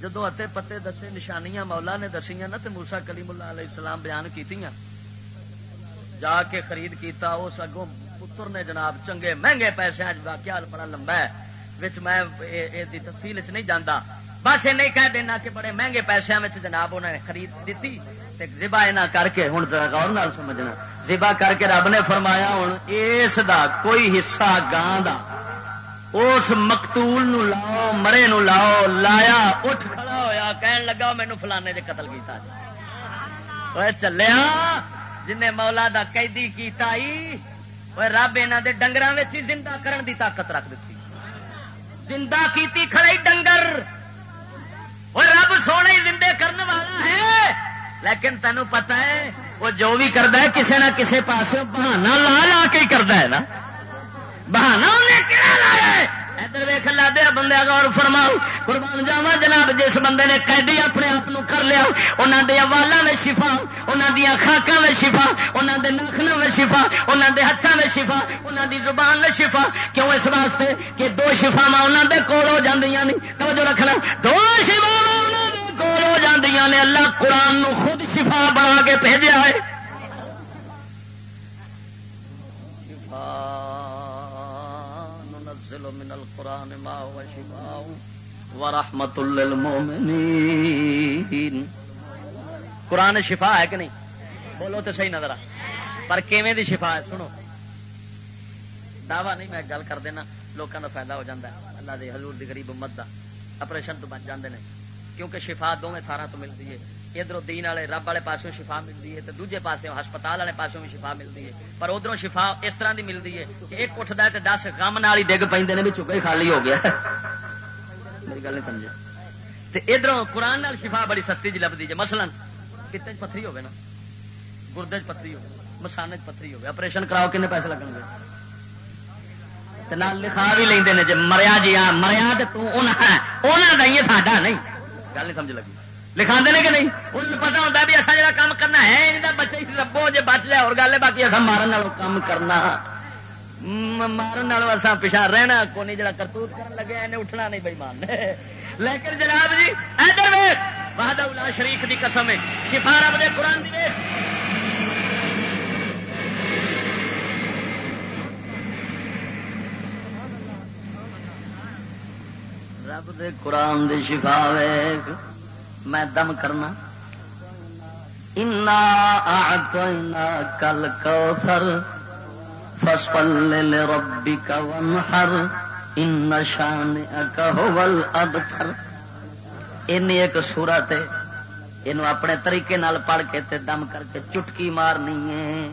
جدو اتے پتے دسے نشانیاں مولا نے دسیاں نا تو موسا کلیم اللہ علیہ السلام بیان کی جا کے خرید کیتا اس اگوں پتر نے جناب چنگے مہنگے پیسے واقعہ بڑا لمبا ہے، وچ میں دی تفصیل چ نہیں جانا بس یہ کہہ دینا کہ بڑے مہنگے پیسے میں جناب انہوں نے خرید دیتی۔ زبا یہ کر کے ہوں غور نال سمجھنا۔ زبا کر کے رب نے فرمایا ہوں اس دا کوئی حصہ گان دا اس مقتول نو لاؤ، مرے نو لاؤ، لایا، اٹھ کھڑا ہویا، کہن لگا مینو فلانے دے قتل کیتا جی. چلیا جن مولا دا قیدی کیتا ہی رب یہاں دے ڈنگر زندہ کرن دی طاقت رکھ دیتی زندہ کیتی کھڑے ڈنگر۔ وہ رب سونے زندے کرنے والا ہے، لیکن تینوں پتا ہے، وہ جو بھی کرتا ہے کسی نہ کسی پاس بہانا لا لا کے ہی کرتا ہے نا۔ بہانا انہیں لایا ہے؟ ادھر ویخ لا دیا بندے غور فرماؤ، قربان جاوا جناب جس بندے نے قیدی اپنے آپ کر لیا انہوں دیا والا میں شفا انہوں دیا خاکا میں شفا انہوں دے نخنا میں شفا انہوں دے ہاتھوں میں شفا انہوں دی زبان میں شفا۔ کیوں اس واسطے کہ دو شفا انہوں دے کول ہو جاندیاں نہیں توجہ رکھنا۔ دو شفا کول ہو جاندیاں نے اللہ قرآن نو خود شفا بنا کے بھیجا ہے۔ من القرآن ما هو شفاء ورحمت للمؤمنین قرآن شفا ہے کہ نہیں؟ بولو تو صحیح نظر پر کیویں دی شفا ہے؟ سنو۔ دعوی نہیں میں گل کر دینا لوگوں کا فائدہ ہو جاتا ہے۔ اللہ دے حضور دی غریب امت دا اپریشن تو بچ جاندے نے۔ کیونکہ شفا دونوں تھارا تو ملتی ہے۔ ادھر دین والے، رب والے پاسوں شفا ملتی ہے تو دوجے پاس ہسپتال والے پاسوں بھی شفا ملتی ہے۔ پر ادھر شفا اس طرح دی ملتی ہے کہ ایک اٹھتا ہے تو دس کام نال ہی ڈگ پہ بھی چکا ہی خالی ہو گیا۔ میری گل نہیں سمجھا ادھر قرآن نال شفا بڑی سستی جی لبھی جی۔ مثلا کتنے پتھری ہوگی نا؟ گردے پتھری ہوگی مسانے پتھری ہوگی آپریشن کراؤ، کنے پیسے لگن گے؟ لکھا بھی لیں جی مریا جی ہاں مریا تو ساڈا نہیں۔ گل نہیں سمجھ لگی۔ لکھا کہ نہیں؟ انہوں پتا ہوتا بھی اصا جا کام کرنا ہے بچے ربو جی بچ جائے اور گل ہے باقی اصا مارن کام کرنا۔ مارن اصا پچھا رہنا، کونی جڑا کرتوت کر لگے انہیں اٹھنا نہیں بھائی مان لیکن جناب جی ادھر بہاد شریف کی قسم ہے۔ شفا رب دے قرآن دی رب دے قرآن دی شفا ویگ میں دم کرنا۔ کل کوثر فصل لربک وانحر ان شان اکہول ادفر ان ایک سورت ہے۔ یہ اپنے طریقے نال پڑھ کے تے دم کر کے چٹکی مارنی ہے۔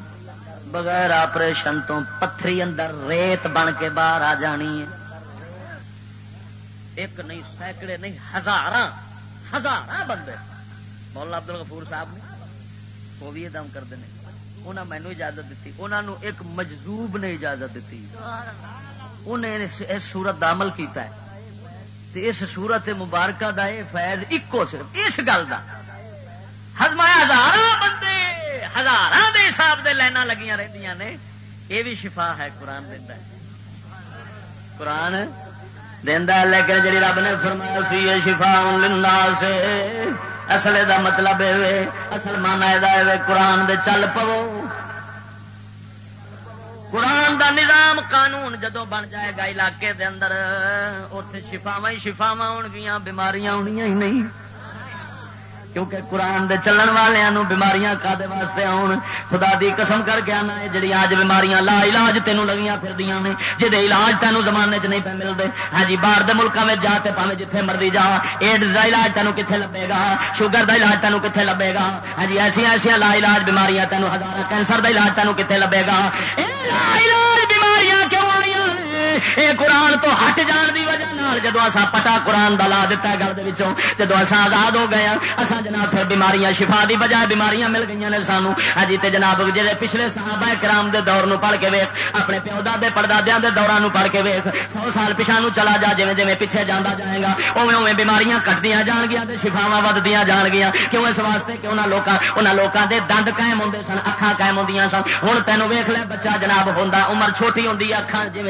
بغیر آپریشن تو پتھری اندر ریت بن کے باہر آ جانی ہے۔ ایک نہیں، سینکڑے نہیں ہزار ہزار بندے۔ مولانا ابد الغفور صاحب نے وہ بھی یہ دم کرتے ہیں انہیں مینو اجازت دیتی۔ انہوں نے ایک مجذوب نے اجازت دیتی۔ انہیں اس سورت کا عمل کیتا ہے۔ تے اس سورت مبارکہ دا یہ فیض ایکو صرف اس گل کا ہزمایا ہزار بندے ہزار دے حساب دے لائن لگیاں رہی نے۔ یہ بھی شفا ہے قرآن دینا قرآن دینا لیکن جی رب نے فرمایا سی شفا للناس۔ سے اصل دا مطلب اصل مانا یہ قرآن دے چل پو۔ قرآن دا نظام قانون جدو بن جائے گا علاقے دے اندر اتے شفاوا ہی شفاوا ہو گیا بیماریاں ہونی ہی نہیں۔ کیونکہ قرآن دے چلن والوں بیماریاں کدے واسطے آن۔ خدا دی قسم کر کے آنا ہے جی آج بیماریاں لا علاج تینوں لگیاں پھر دیا نے جہد علاج تینوں زمانے چ نہیں پہ ملتے ہاں جی باہر کے ملکوں میں جا تے پاوے جتھے مرضی جا۔ ایڈز کا علاج تینوں کتنے لبے گا؟ شوگر کا علاج تینوں کتنے لبے گا؟ ہاں جی ایسا ایسا لا علاج بیماریاں تینوں ہزار کینسر کا علاج تینوں کتنے لبے گا؟ علاج بیماریاں کیوں آ رہی قرآن تو ہٹ جان دی وجہ جدو اصا پٹا قرآن دا لا دتا گل جدو اصا آزاد ہو گئے ہاں، اصا جناب پھر بیماریاں، شفا دی بجائے بیماریاں مل گئی نے سانو۔ ہجی تے جناب جی پچھلے صحابہ کرام دے دور نو پڑھ کے ویخ اپنے پیو دے پردادیا کے دوران پڑھ کے ویخ سو سال پچھا نو چلا جا جی جی پیچھے جانا جائے گا اوے اوے بیماریاں کٹدیا جان گیا شفاوا ودیا جان گیا کیوں اس واسطے کہ انہوں لوگوں لوگوں کے دند قائم ہوں سن اکھان قائم ہوں سن۔ ہوں تینوں ویخ لیا بچہ جناب ہوں عمر چھوٹی ہوں اکھان جی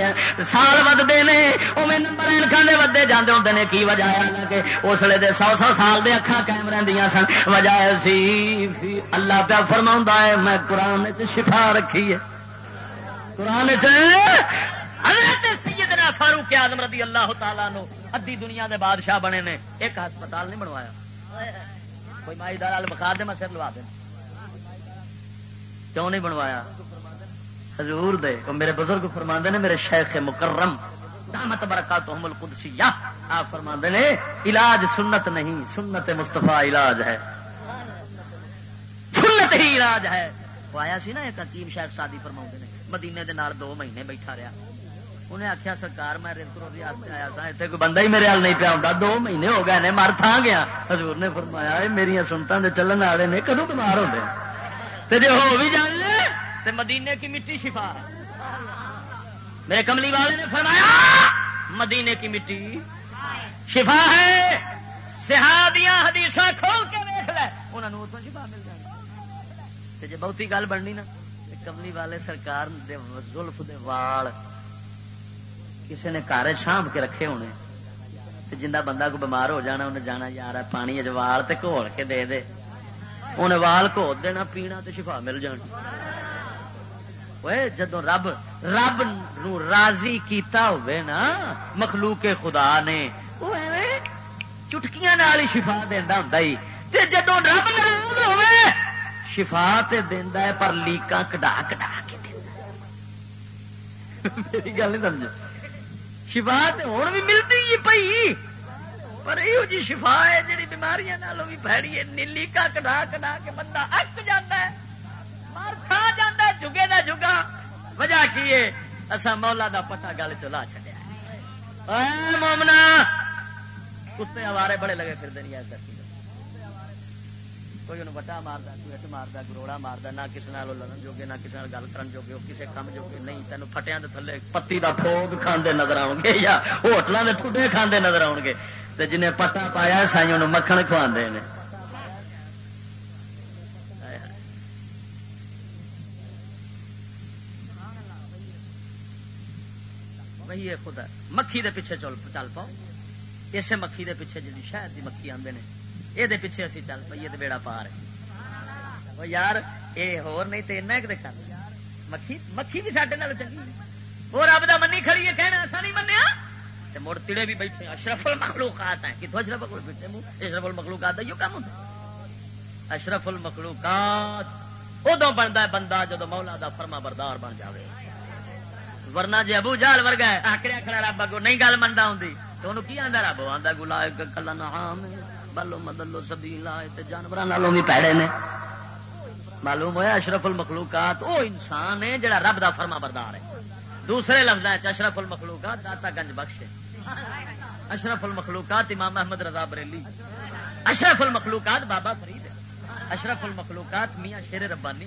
سال ودتے ہیں اوے نمبر اینکان دے ودے جاندے ہوندے نے کی وجہ ہے کہ اس لیے سو سو سال دے اکھاں قائم رہندیاں سن وجہ سی اللہ پیا فرماؤں ہے میں قرآن شفا رکھی ہے قرآن حضرت سیدنا فاروق آدم رضی اللہ تعالیٰ نو ادھی دنیا دے بادشاہ بنے نے ایک ہسپتال نہیں بنوایا کوئی مائی دال بخار دے میں سر لوا دیں کیوں نہیں بنوایا حضور دے میرے بزرگ فرما نے، میرے شیخ مکرم، دامت برکات حمل قدسیہ آپ فرما نے، علاج سنت نہیں، سنت مستفا علاج ہے۔ سنت ہی علاج ہے۔ وہ آیا سی نا ایک حکیم شاید شادی فرما نے، مدینے دے نال دو مہینے بیٹھا رہا۔ انہیں آخیا سرکار، میں رنکرو بھی آیا تھا اتنے کوئی بندہ ہی میرے ہال نہیں پیا ہوں دو مہینے ہو گئے نے، مر تھا گیا۔ حضور نے فرمایا میری سنتوں کے چلن والے نے کدو بیمار ہوتے جی ہو بھی جانے تو مدینے کی مٹی شفا ہے۔ میرے کملی والے نے فرمایا، مدینے کی مٹی شفا ہے۔ سہادیاں حدیث کھول کے دیکھ لے۔ انہوں نے شفا مل جائے۔ جی بہتی گل بننی نا کملی والے سرکار دے زلف دے وال کسی نے گھر سانپ کے رکھے ہونے۔ جا بندہ کو بیمار ہو جانا انہیں جانا، یار پانی اجوال تے گھول کے دے دے۔ انہیں وال گھول دینا، پینا تے شفا مل جانی جدو رب رب نو راضی کیتا ہوئے نا مخلوق خدا نے وہ چٹکیاں نال شفا دینا ہوں جدو رب ناراض ہوئے شفا تے دینا ہے پر لیکاں کڈا کڈا کے میری گل نہیں سمجھ شفا تو ہوں بھی ملتی ہی پی پر یہ جی شفا ہے جی بیماریاں بھی پیڑی ہے نیلی کا کٹا کٹا کے بندہ اک جانا ہے مار کھا جانا جگے دا جگا وجہ کی ہے؟ اصا مولا دا پتا گل چلا چڑیا مومنا، کتے آوارے بڑے لگے پھر دنیا دھرتی کوئی انہوں وٹا مارتا کوئی ہٹ مارتا گروڑا مارتا نہ کسی نال لڑن جوگے، نہ کسی گل کرن جوگے کسی کام جوگے۔ نہیں، تینوں پٹیا کے تھلے پتی کا فوگ کھانے نظر آؤ گے یا ہوٹلوں کے ٹھڈے کھانے نظر آؤ گے تو جنہیں پتا پایا سائیوں مکھن کھوا وہی ہے خدا۔ مکھی دے پیچھے چل چل پاؤ۔ اسے مکھی دے پیچھے جی شہد کی مکھی آتے ہیں یہ پیچھے اسی چل پائیے تو بیڑا پار ہے۔ وہ یار یہ ہور نہیں تو ایسا ایک مکھی مکھی بھی سارے چنگی وہ رب کا منی کھڑی ہے کہنا ایسا نہیں منیا؟ مڑ تڑے بھی بیٹھے اشرف المخلوقات ہیں۔ کتوں اشرف بیٹھے اشرف المخلوقات کا یہ کام ہوتا اشرف المخلوقات ادو بنتا ہے بندہ جدو مولا دا فرما بردار بن جائے ورنہ جی ابو جال ورگا آکریا کھڑا رب اگو نہیں گل منتا ہوں تو انہوں کی آتا رب آتا گلا کلا نام بلو مدلو سبھی لائے جانوروں بھی پیڑے نے۔ معلوم ہوا اشرف المخلوقات وہ انسان ہے جڑا رب دا فرما بردار ہے۔ دوسرے لفظ اشرف المخلوقات داتا گنج بخش اشرف المخلوقات امام احمد رضا بریلی۔ اشرف المخلوقات بابا فرید اشرف المخلوقات میاں شیر ربانی۔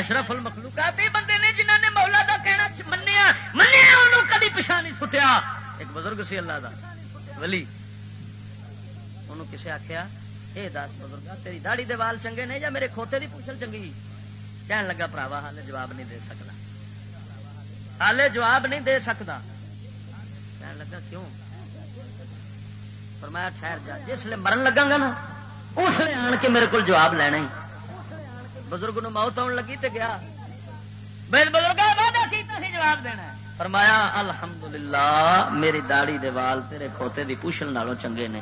اشرف المخلوقات یہ بندے نے جنہوں نے مولا دا کہنا منیا منیا انہوں کدی پچھا نہیں سٹیا۔ ایک بزرگ سی اللہ دا، ولی۔ انہوں کسے آخیا اے دس بزرگ تیری داڑی دے وال چنگے نے یا میرے کھوتے دی پوچھل چنگی؟ کہن لگا، پراوا حال جواب نہیں دے سکتا حال جواب نہیں دے سکتا کہن لگا، کیوں؟ فرمایا، ٹھہر جا، جس لیے مرن لگا گا نا اس لیے آن کے میرے کو جواب لینا ہی۔ بزرگ نو موت آن لگی تے گیا۔ بزرگ جواب دینا فرمایا، الحمدللہ، میری داڑی دے وال تیرے کھوتے دی پوچھل نالوں چنگے نے۔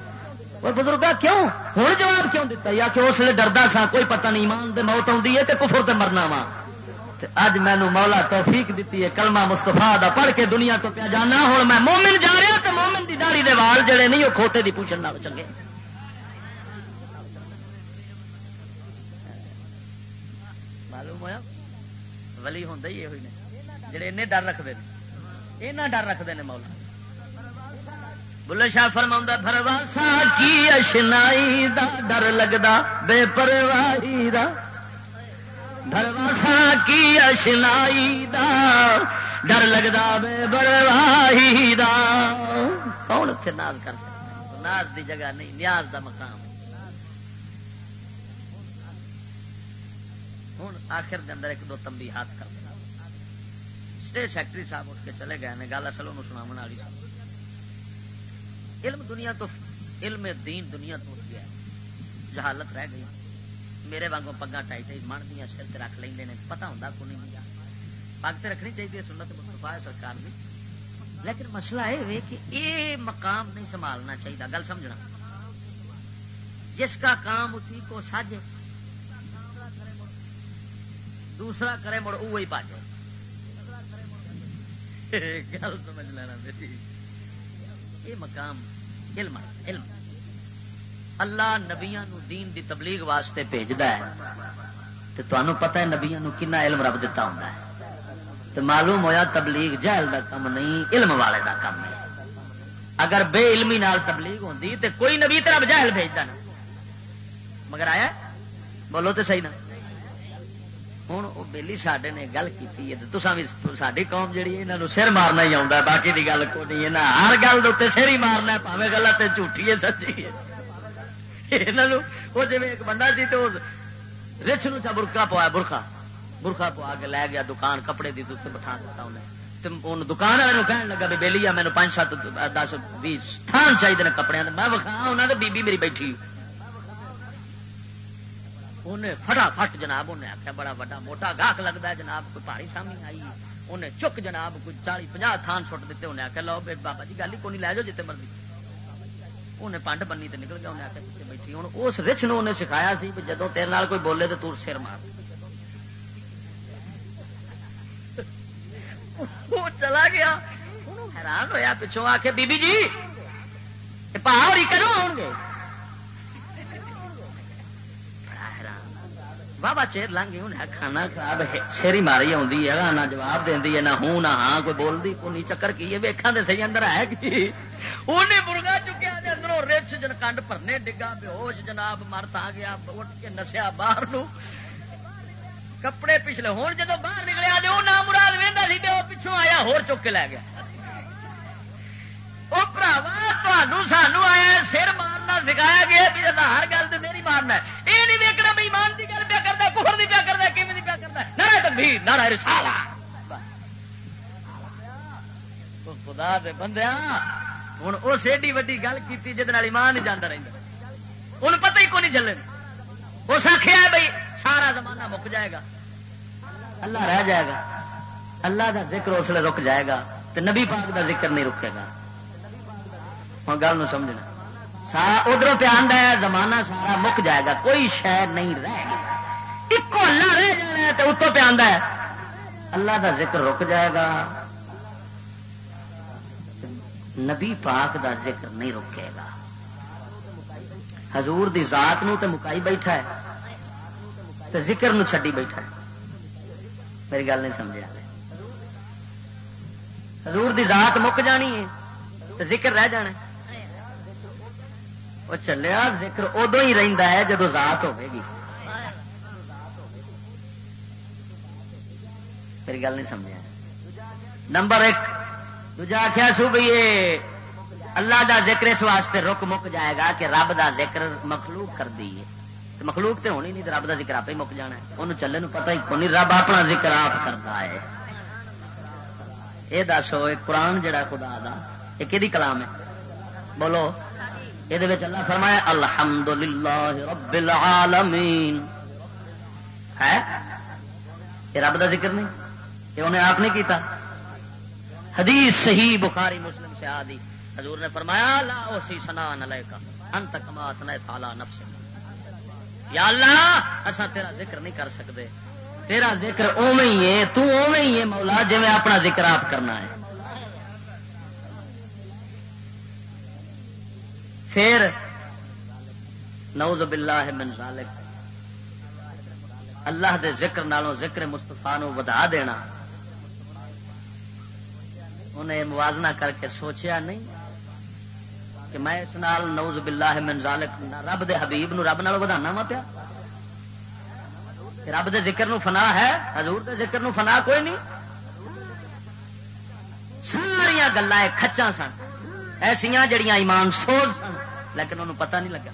وہ بزرگ کیوں؟ ہوں جواب کیوں دیتا یا کہ اس لیے ڈردا سا کوئی پتہ نہیں، ایمان دے موت آتی ہے کہ کفر تے مرنا وا۔ اج مینو مولا توفیق دیتی ہے، کلمہ مستفا دا پڑھ کے دنیا تو پیا جانا۔ ہوں میں مومن جا رہا تو مومن دی داڑی دے وال جڑے نہیں، وہ کھوتے دی پوچھل نالوں چنگے۔ ولی ہوں ہی یہ جڑے این ڈر رکھتے ہیں اینا ڈر رکھتے ہیں مولا بلے شاہ فرما پرواسا کی اشنائی دا ڈر لگتا بے پرواہی دا پرواسا کی اشنائی دا ڈر لگتا بے پرواہی دا کون اتنے ناز کر سکتا ناز دی جگہ نہیں نیاز دا مقام ہوں آخر کے اندر ایک دو تمبی ہاتھ کر دینا۔ اسٹیٹ سیکٹری صاحب اٹھ کے چلے گئے گل اصل وہ سنا والی علم دنیا تو، علم دین دنیا تو اٹھ گیا جہالت رہ گئی۔ میرے واگوں پگا ٹائی ٹائی من دیا سر سے رکھ لیں پتا ہوں کو نہیں پگ تو رکھنی چاہیے سنت مستفا ہے سرکار بھی لیکن مسئلہ یہ کہ یہ مقام نہیں سنبھالنا چاہیے گل سمجھنا۔ جس کا کام اسی کو ساجے دوسرا کرے مڑ وہی پاجے گل سمجھ لینا بیٹی۔ یہ مقام، علم علم۔ اللہ نبیا دین دی تبلیغ واسطے بھیجتا ہے۔ تو تمہیں پتا ہے نبیا کنا علم رب دتا ہوں تو معلوم ہویا تبلیغ جہل دا کم نہیں، علم والے دا کم ہے۔ اگر بے علمی نال تبلیغ ہوتی تو کوئی نبی طرف جہل بھیجتا نا۔ مگر آیا؟ بولو تو صحیح نا۔ ہوں وہ بہلی سڈے نے گل کی ساری قوم جی یہ سر مارنا ہی آتا باقی کی گل کو نہیں ہر گل دے سر ہی مارنا پاوے گلت جھوٹھی ہے سچی ہے وہ جی ایک بندہ سی تو رچ نو چا برقا پوایا برخا برخا پوا کے لے گیا دکان کپڑے کی بٹھا دیتا انہیں دکان والے کہنے لگا بھی بہلی آ مینو پانچ سات دس بھی تھان چاہیے کپڑے میں وکھا انہوں نے بیبی میری بیٹھی انہیں فٹا فٹ جناب انہیں آخیا بڑا بڑا موٹا گاہک لگتا ہے جناب، کوئی پاری سامی آئی انہیں چک جناب، کوئی چالی پناہ تھان سٹ دیتے انہیں آخیا لو بابا جی گل ہی کون لے جاؤ جتنے مرضی۔ انہیں پنڈ بنی تو نکل گیا انہیں آخیا پیچھے بیٹھی۔ ہوں اس رچ نو انہیں سکھایا سی بھی جدو تیرے کوئی بولے تو تور سر مار۔ وہ چلا گیا۔ حیران ہوا پچھوں آ کے بی بی جی پہاڑی کرو آؤ گے بابا چیر لنگ انہیں کھانا خراب سر ہی ماری آئی ہے نہ جواب دینی ہے نہ ہوں نہ ہاں کوئی بولتی کونی چکر کی ہے ویکھا دے سی اندر ہے کی انہیں مرغا چکیا اندروں رچ جن کنڈ پرنے ڈگا بے ہوش جناب مرت آ گیا اٹھ کے نسیا باہر نو کپڑے پچھلے ہوں جدو باہر نکلیا جو نہ مراد وہدا سی وہ پچھوں آیا ہور چک کے لے گیا وہ پراوا سانو آیا سر مارنا سکھایا گیا بھی ہر گل تو میری مارنا یہ نہیں ویکنا بھی ایمان کی گل پیا کرتا کفر کی پیا کرتا کمی پیا کرتا نہ تبھی نہ رسالا خدا دے بندیا ہوں اس ایڈی وی گل کی جہد ایمان نہیں جانا رہتا ان پتہ ہی کو نہیں چلے۔ اس آخیا بھائی سارا زمانہ مک جائے گا۔ اللہ رہ جائے گا۔ اللہ کا ذکر اس لیے رک جائے گا تو نبی پاک کا ذکر نہیں رکے گا۔ ہوں گل سمجھنا۔ سارا ادھر پہ آدھا زمانہ سارا مک جائے گا، کوئی شہ نہیں رہے گی ایک اللہ رہ جانا ہے تو اتوں پہ آدھا ہے۔ اللہ کا ذکر رک جائے گا۔ نبی پاک دا ذکر نہیں رکے گا۔ حضور دی ذات نو تے مکائی بیٹھا ہے۔ تے ذکر نو چھڈی بیٹھا ہے۔ میری گل نہیں سمجھا حضور دی ذات مک جانی ہے۔ تے ذکر رہ جانا وہ چلیا ذکر ادو ہی رہتا ہے جدو ذات ہوے گی میری گل نہیں سمجھا نمبر ایک، دوجا آخیا سو بھائی اللہ دا ذکر اس واسطے رک مک جائے گا کہ رب دا ذکر مخلوق کر دی ہے مخلوق تے ہونی نہیں رب دا ذکر آپ ہی مک جانا ہے۔ انہوں چلے پتہ ہی کون رب اپنا ذکر آپ کرتا ہے۔ یہ دسو قرآن جڑا خدا دا یہ کہ کلام ہے؟ بولو۔ یہ اللہ فرمایا الحمد للہ رب العالمین۔ ہے؟ یہ رب دا ذکر نہیں؟ یہ انہیں آپ نہیں کیتا؟ حدیث صحیح بخاری مسلم سے آدھی۔ حضور نے فرمایا، لا اسی سنا نلے کا انت کمات نئے تالا نفس یا اللہ اصا تیرا ذکر نہیں کر سکتے۔ تیرا ذکر اوے ہی ہے، تو اوے ہی ہے مولا جی میں اپنا ذکر آپ کرنا ہے۔ پھر، نعوذ باللہ من ذالک۔ اللہ دے ذکر نالوں ذکر مستفا نو ودا دینا۔ انہیں موازنہ کر کے سوچیا نہیں کہ میں اس نال نوز باللہ من ذالک رب دے حبیب نو رب نال ودانا وا پیا۔ رب دے ذکر نو فنا ہے، حضور دے ذکر نو فنا کوئی نہیں۔ ساریا گلا کچا سن ایسا جڑیاں ایمان سوز سن، لیکن انہوں پتہ نہیں لگا۔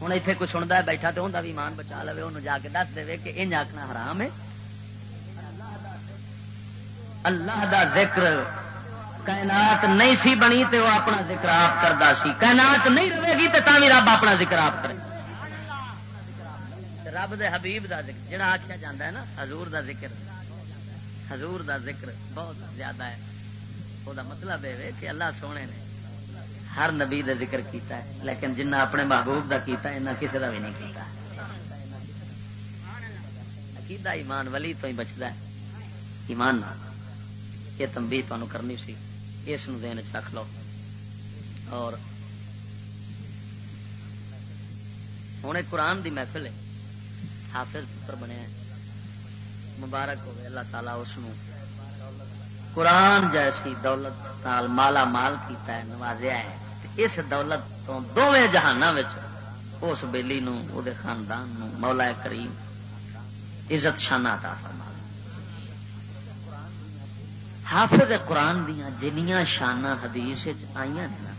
ہوں اتنے کوئی سنتا بیٹھا تو انہیں بھی ایمان بچا لے انہوں جا کے دس دے کہ انج آخنا حرام ہے۔ اللہ دا ذکر کائنات نہیں سی بنی تے وہ اپنا ذکر آپ کرتا سی۔ کائنات نہیں رہے گی تو بھی رب اپنا ذکر آپ کرے۔ رب دے حبیب دا ذکر، جڑا آخیا جا ہے نا، حضور دا ذکر۔ حضور دا ذکر بہت زیادہ ہے۔ وہ مطلب ہے کہ اللہ سونے نے ہر نبی دا ذکر کیتا ہے، لیکن جنہ اپنے محبوب دا کیتا ہے کسی دا بھی نہیں کیتا۔ عقیدہ ایمان ولی تو ہی بچتا ہے، ایمان نہ یہ تمبی تمہیں کرنی سی، اس دین چ رکھ لو۔ اور ہوں قرآن دی محفل ہے، حافظ پتر بنیا مبارک ہوئے، اللہ تعالیٰ اس قرآن جیسی دولت نال مالا مال کیتا ہے، نوازیا ہے۔ اس دولت تو دونوں جہانوں اس بیلی نو دے خاندان نو، مولا کریم عزت شانہ عطا فرما حافظ قرآن دیا جنیاں شانا حدیث آئی نا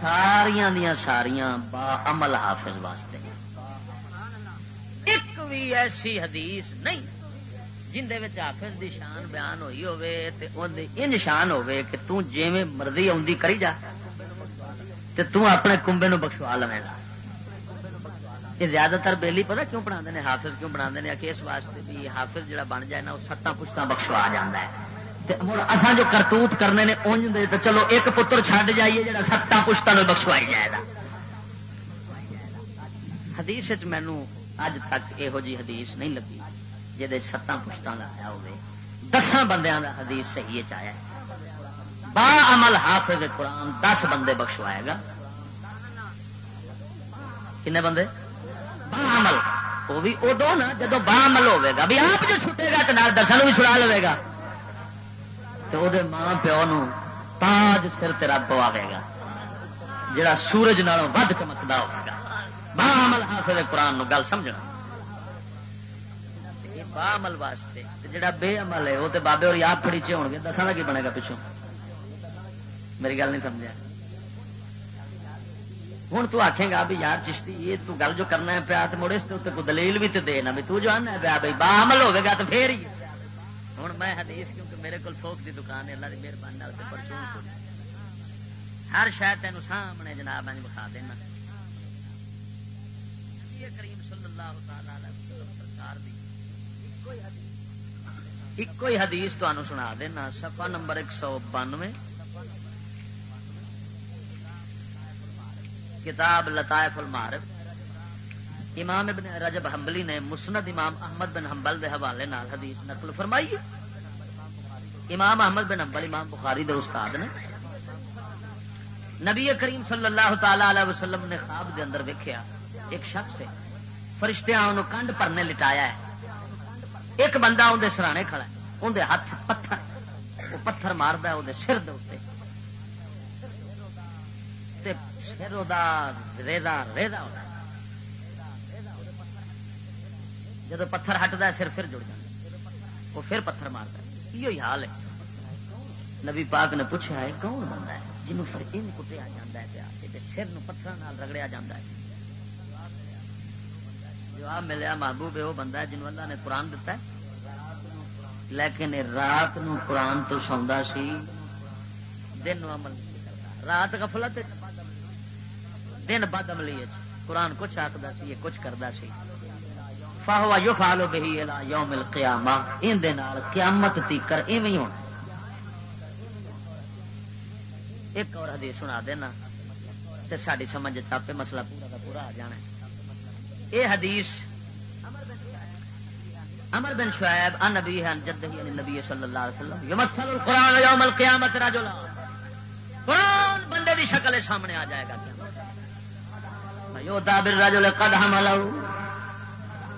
ساریا دیا ساریا با عمل حافظ واسطے ایک بھی ایسی حدیث نہیں جن دے حافظ دی شان بیان ہوئی ہوے ان شان ہوے کہ تو جیویں مرضی آدھی کری جا تے تو اپنے کمبے نو بخشوا لوے گا۔ یہ زیادہ تر بیلی پتا کیوں بنا حافظ کیوں بنا کہ اس واسطے بھی حافظ جڑا بن جائے نا وہ ستاں پشتاں بخشوا جانا ہے۔ اصا جو کرتوت کرنے نے اونج دے تو چلو ایک پتر چھڈ جائیے جا ستا پشتوں میں بخشوائی جائے گا حدیث مینو اج تک یہو جی حدیث نہیں لگی ستان پشتوں کا آیا ہوگی دساں بندیاں کا حدیث صحیح چیا با عمل حافظ قرآن دس بندے بخشوائے گا کنے بندے با عمل وہ بھی ادو نا جدو با عمل ہوے گا بھی آپ جو چھٹے گا تو دساں بھی چھڑا لے گا تو وہ ماں پیو نو تاج سر تیرا پواوے گا، جڑا سورج نالوں ود چمکتا ہوگا با عمل حافظ قرآن نو گل سمجھنا۔ باعمل واسطے جڑا بے عمل ہے وہ تو بابے اور آپ پڑی چ ہو گے دساں کا کی بنے گا پچھوں؟ میری گل نہیں سمجھا ہوں تو آخے گا بھی یار چشتی، یہ تو گل جو کرنا ہے پیا تو مڑے اس کو دلیل بھی تو دے نا، بھی تو جو آنا پیا بھائی با عمل ہوگا تو پھر ہی۔ ہوں میں حدیث کیونکہ میرے کو فوک دی دکان ہے، اللہ کی مہربانی پرچون ہر شاید تین سامنے جناب، میں بخا دینا۔ کریم صلی اللہ تعالی ایک ہی حدیث تمہیں سنا دینا سفا نمبر ایک سو بانوے۔ کتاب لطائف المعارف۔ امام ابن رجب حنبلی نے مسند امام احمد بن حنبل دے حوالے نال حدیث نقل فرمائی۔ ہے امام احمد بن حنبل، امام بخاری دے استاد نے۔ نبی کریم صلی اللہ تعالی علیہ وسلم نے خواب دے اندر ویکھیا، ایک شخص ہے، فرشتیاں انہوں کنڈ پرنے لٹایا ہے۔ ایک بندہ اندر سرانے کھڑا ہے اندر ہاتھ پتھر، وہ پتھر مارد ہے وہ سر دے پھر وہ ریزا ریزا ہوتا جب پتھر ہٹتا ہے، سر پھر جڑ جائے وہ پھر پتھر مارتا یہ حال ہے۔ نبی پاک نے پوچھا ہے، کون بندہ ہے؟ جنوب پھر ان کٹیا جا ہے، پیا سر پتھر رگڑیا جا ہے۔ جواب ملیا، محبوب ہے، وہ بندہ ہے جنوب اللہ نے قرآن دتا ہے۔ لیکن رات نو قرآن تو سوندا سی، دن عمل رات غفلت دن بد عملی قرآن کچھ آخر سی، یہ کچھ کرتا سی۔ فاہوا یو فالو بہی الا یوم القیامہ، ان دے نال قیامت تیکر ایویں ہونا۔ ایک اور حدیث سنا دینا، تے ساری سمجھ چاپے مسئلہ پورا کا پورا آ جانا اے حدیث امر بن شعیب ان نبی ہے جد ہی یعنی نبی صلی اللہ علیہ وسلم، یمثل القرآن یوم القیامت رجلا۔ قرآن بندے دی شکل سامنے آ جائے گا۔ یو دابر رجل قد حملو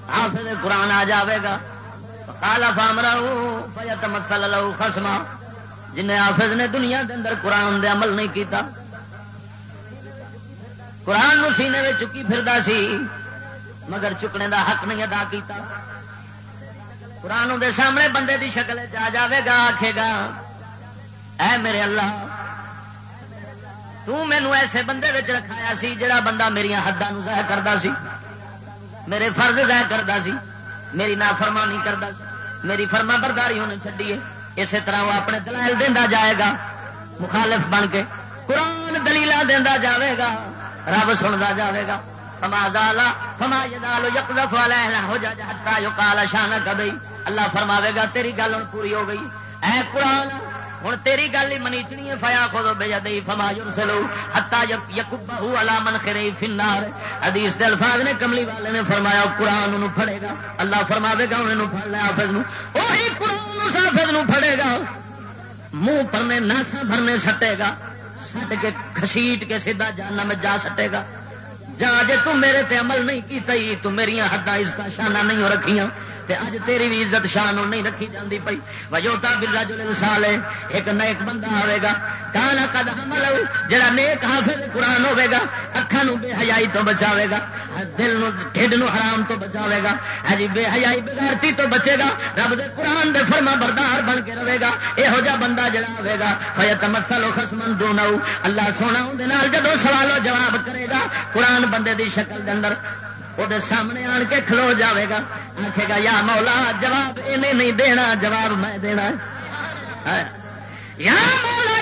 حافظ قرآن آ جائے گا۔ کالا فام مسل لو خسما جن حافظ نے دنیا کے اندر قرآن دے عمل نہیں کیتا۔ قرآن نو سینے میں چکی پھردا سی، مگر چکنے دا حق نہیں ادا کیتا۔ قرآن دے سامنے بندے دی شکل آ جاوے گا آخے گا، اے میرے اللہ، تو مینو ایسے بندے رکھایا سی جڑا بندہ میری حدان ضائع کرتا سی۔ میرے فرض ضائع کرتا سی، میری نافرمانی کرتا سی، میری فرما برداری انہیں چڈی ہے۔ اسی طرح وہ اپنے دلائل دینا جائے گا، مخالف بن کے قرآن دلیل دینا جائے گا، رب سنتا جائے گا۔ فما زالا فما یدالو یقذف والا ہو جا جاتا جو کالا شان کبھی اللہ فرماوے گا، تیری گل پوری ہو گئی۔ اے قرآن ہوں تیری گل ہی منیچنی ہے، فیا خود بے جدی فما یرسلو حتا یکبہو علی من خری فی النار۔ حدیث دے الفاظ نے کملی والے نے فرمایا قرآن انہوں پڑھے گا۔ اللہ فرماوے گا انہوں پڑھ لے حافظ نو۔ وہی قرآن اس حافظ نو پڑھے گا۔ منہ پرنے ناسا بھرنے سٹے گا۔ سٹ کے کھسیٹ کے سیدھا جانا میں جا سٹے گا۔ جا، جے تم میرے تے عمل نہیں کیتا ہی تو میری حداں اس کا شانہ نہیں رکھیاں۔ تے اج تیری بھی عزت شان نہیں رکھی جاندی پئی۔ وجوتا بلا جو مثال ہے ایک نیک بندہ آئے گا کانا قد حمل جڑا نیک حافظ قرآن ہوے گا اکھاں نو بے حیائی تو بچاوے گا دل نو ڈھڈ نو حرام تو بچاوے گا ہجی ہاں بے حیائی بغیرتی تو بچے گا رب دے قرآن دے فرما بردار بن کے رہے گا یہو جا بندہ جڑا ہوے گا فیتمثل خصمن دونو اللہ سونا اون دے نال جدوں سوال و جواب کرے گا، قرآن بندے دی شکل دے اندر وہ سامنے آن کے کھلو جاوے گا آخے گا یا مولا جواب انہیں نہیں دینا جواب میں دینا یا مولا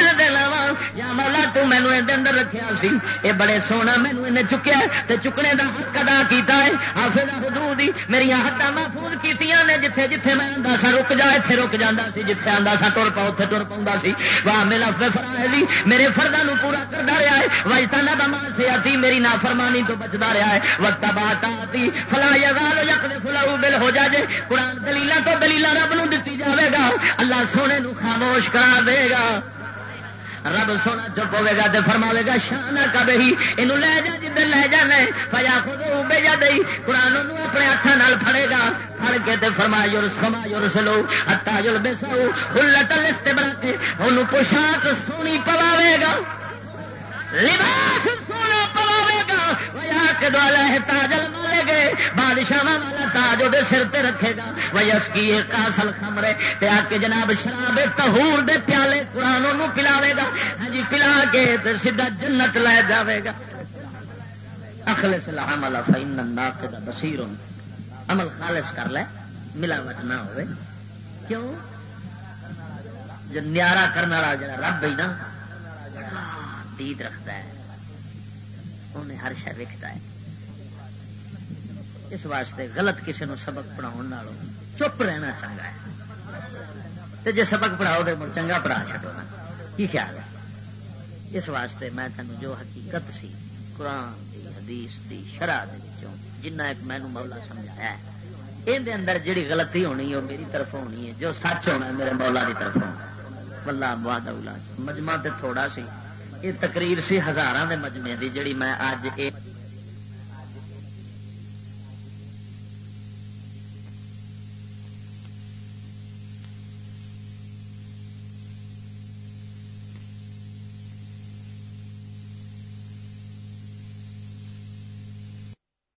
جواب میں دینا یا مولا تو مینو یہ اندر رکھا سی۔ یہ بڑے سونا مینو انہیں چکیا تے چکنے دا حق ادا کیتا ہے۔ حافظ حدود میری ہڈا محفوظ کیتیاں نے جتھے جتھے میں آتا سا رک جا اتنے رک جانا سی۔ جتھے آتا سا تر پا اتنے تر پاؤں سی۔ واہ، میرا فرا ہے میرے فردا پورا کرتا رہا ہے۔ وجتانا دما سے آتی میری نافرمانی تو بچتا رہا ہے۔ وقت بات آتی فلا یزال یک فلاؤ بل ہو جائے قرآن دلیل تو دلیل رب نو دتی جاوے گا۔ اللہ سونے نو خاموش کرا دے گا۔ رب سونا چپ ہوے گا تو فرماوے گا، شان کبھی یہ لے جا جدھر لے جانا پجا خود بے جا دئی، قرآن اپنے ہاتھوں پھڑے گا، پھڑ کے تے فرما یورس فرما یورس لو ہتا جل بے سو ہلت لستے بنا کے انہوں پوشاک سونی پواوے گا۔ لباس سونا پواوے گا۔ کے دوالے تاجل مالے گئے بادشاہ والا تاج وہ سر تے رکھے گا۔ ویس کی کاسل خمرے تے آ کے جناب شراب تہور دے پیالے قرآن پلاوے گا۔ ہاں جی پلا کے سیدھا جنت لے جاوے گا۔ اخلص العمل فإن الناقد بصیر۔ عمل خالص کر لے، ملاوٹ نہ ہوئے۔ کیوں؟ جو نیارا کرنے والا جڑا رب ہی نا دید رکھتا ہے، انہیں ہر شہ وکتا ہے۔ اس واسطے غلط کسی نو سبق پڑھاؤ چپ رہنا چنگا ہے۔ جی سبق پڑھاؤ تو مڑ چنگا پڑھا چڈو نا۔ کی خیال ہے؟ اس واسطے میں تینوں جو حقیقت سی، قرآن دی، حدیث دی، شرح جنہ ایک مینو مولا سمجھایا ہے یہ اندر جڑی غلطی ہونی ہے وہ میری طرف ہونی ہے۔ جو سچ ہونا ہے، میرے مولا کی طرف بلا بہاد مجمع تے تھوڑا سی یہ تقریر سی ہزار دے مجمے دی جڑی میں اج یہ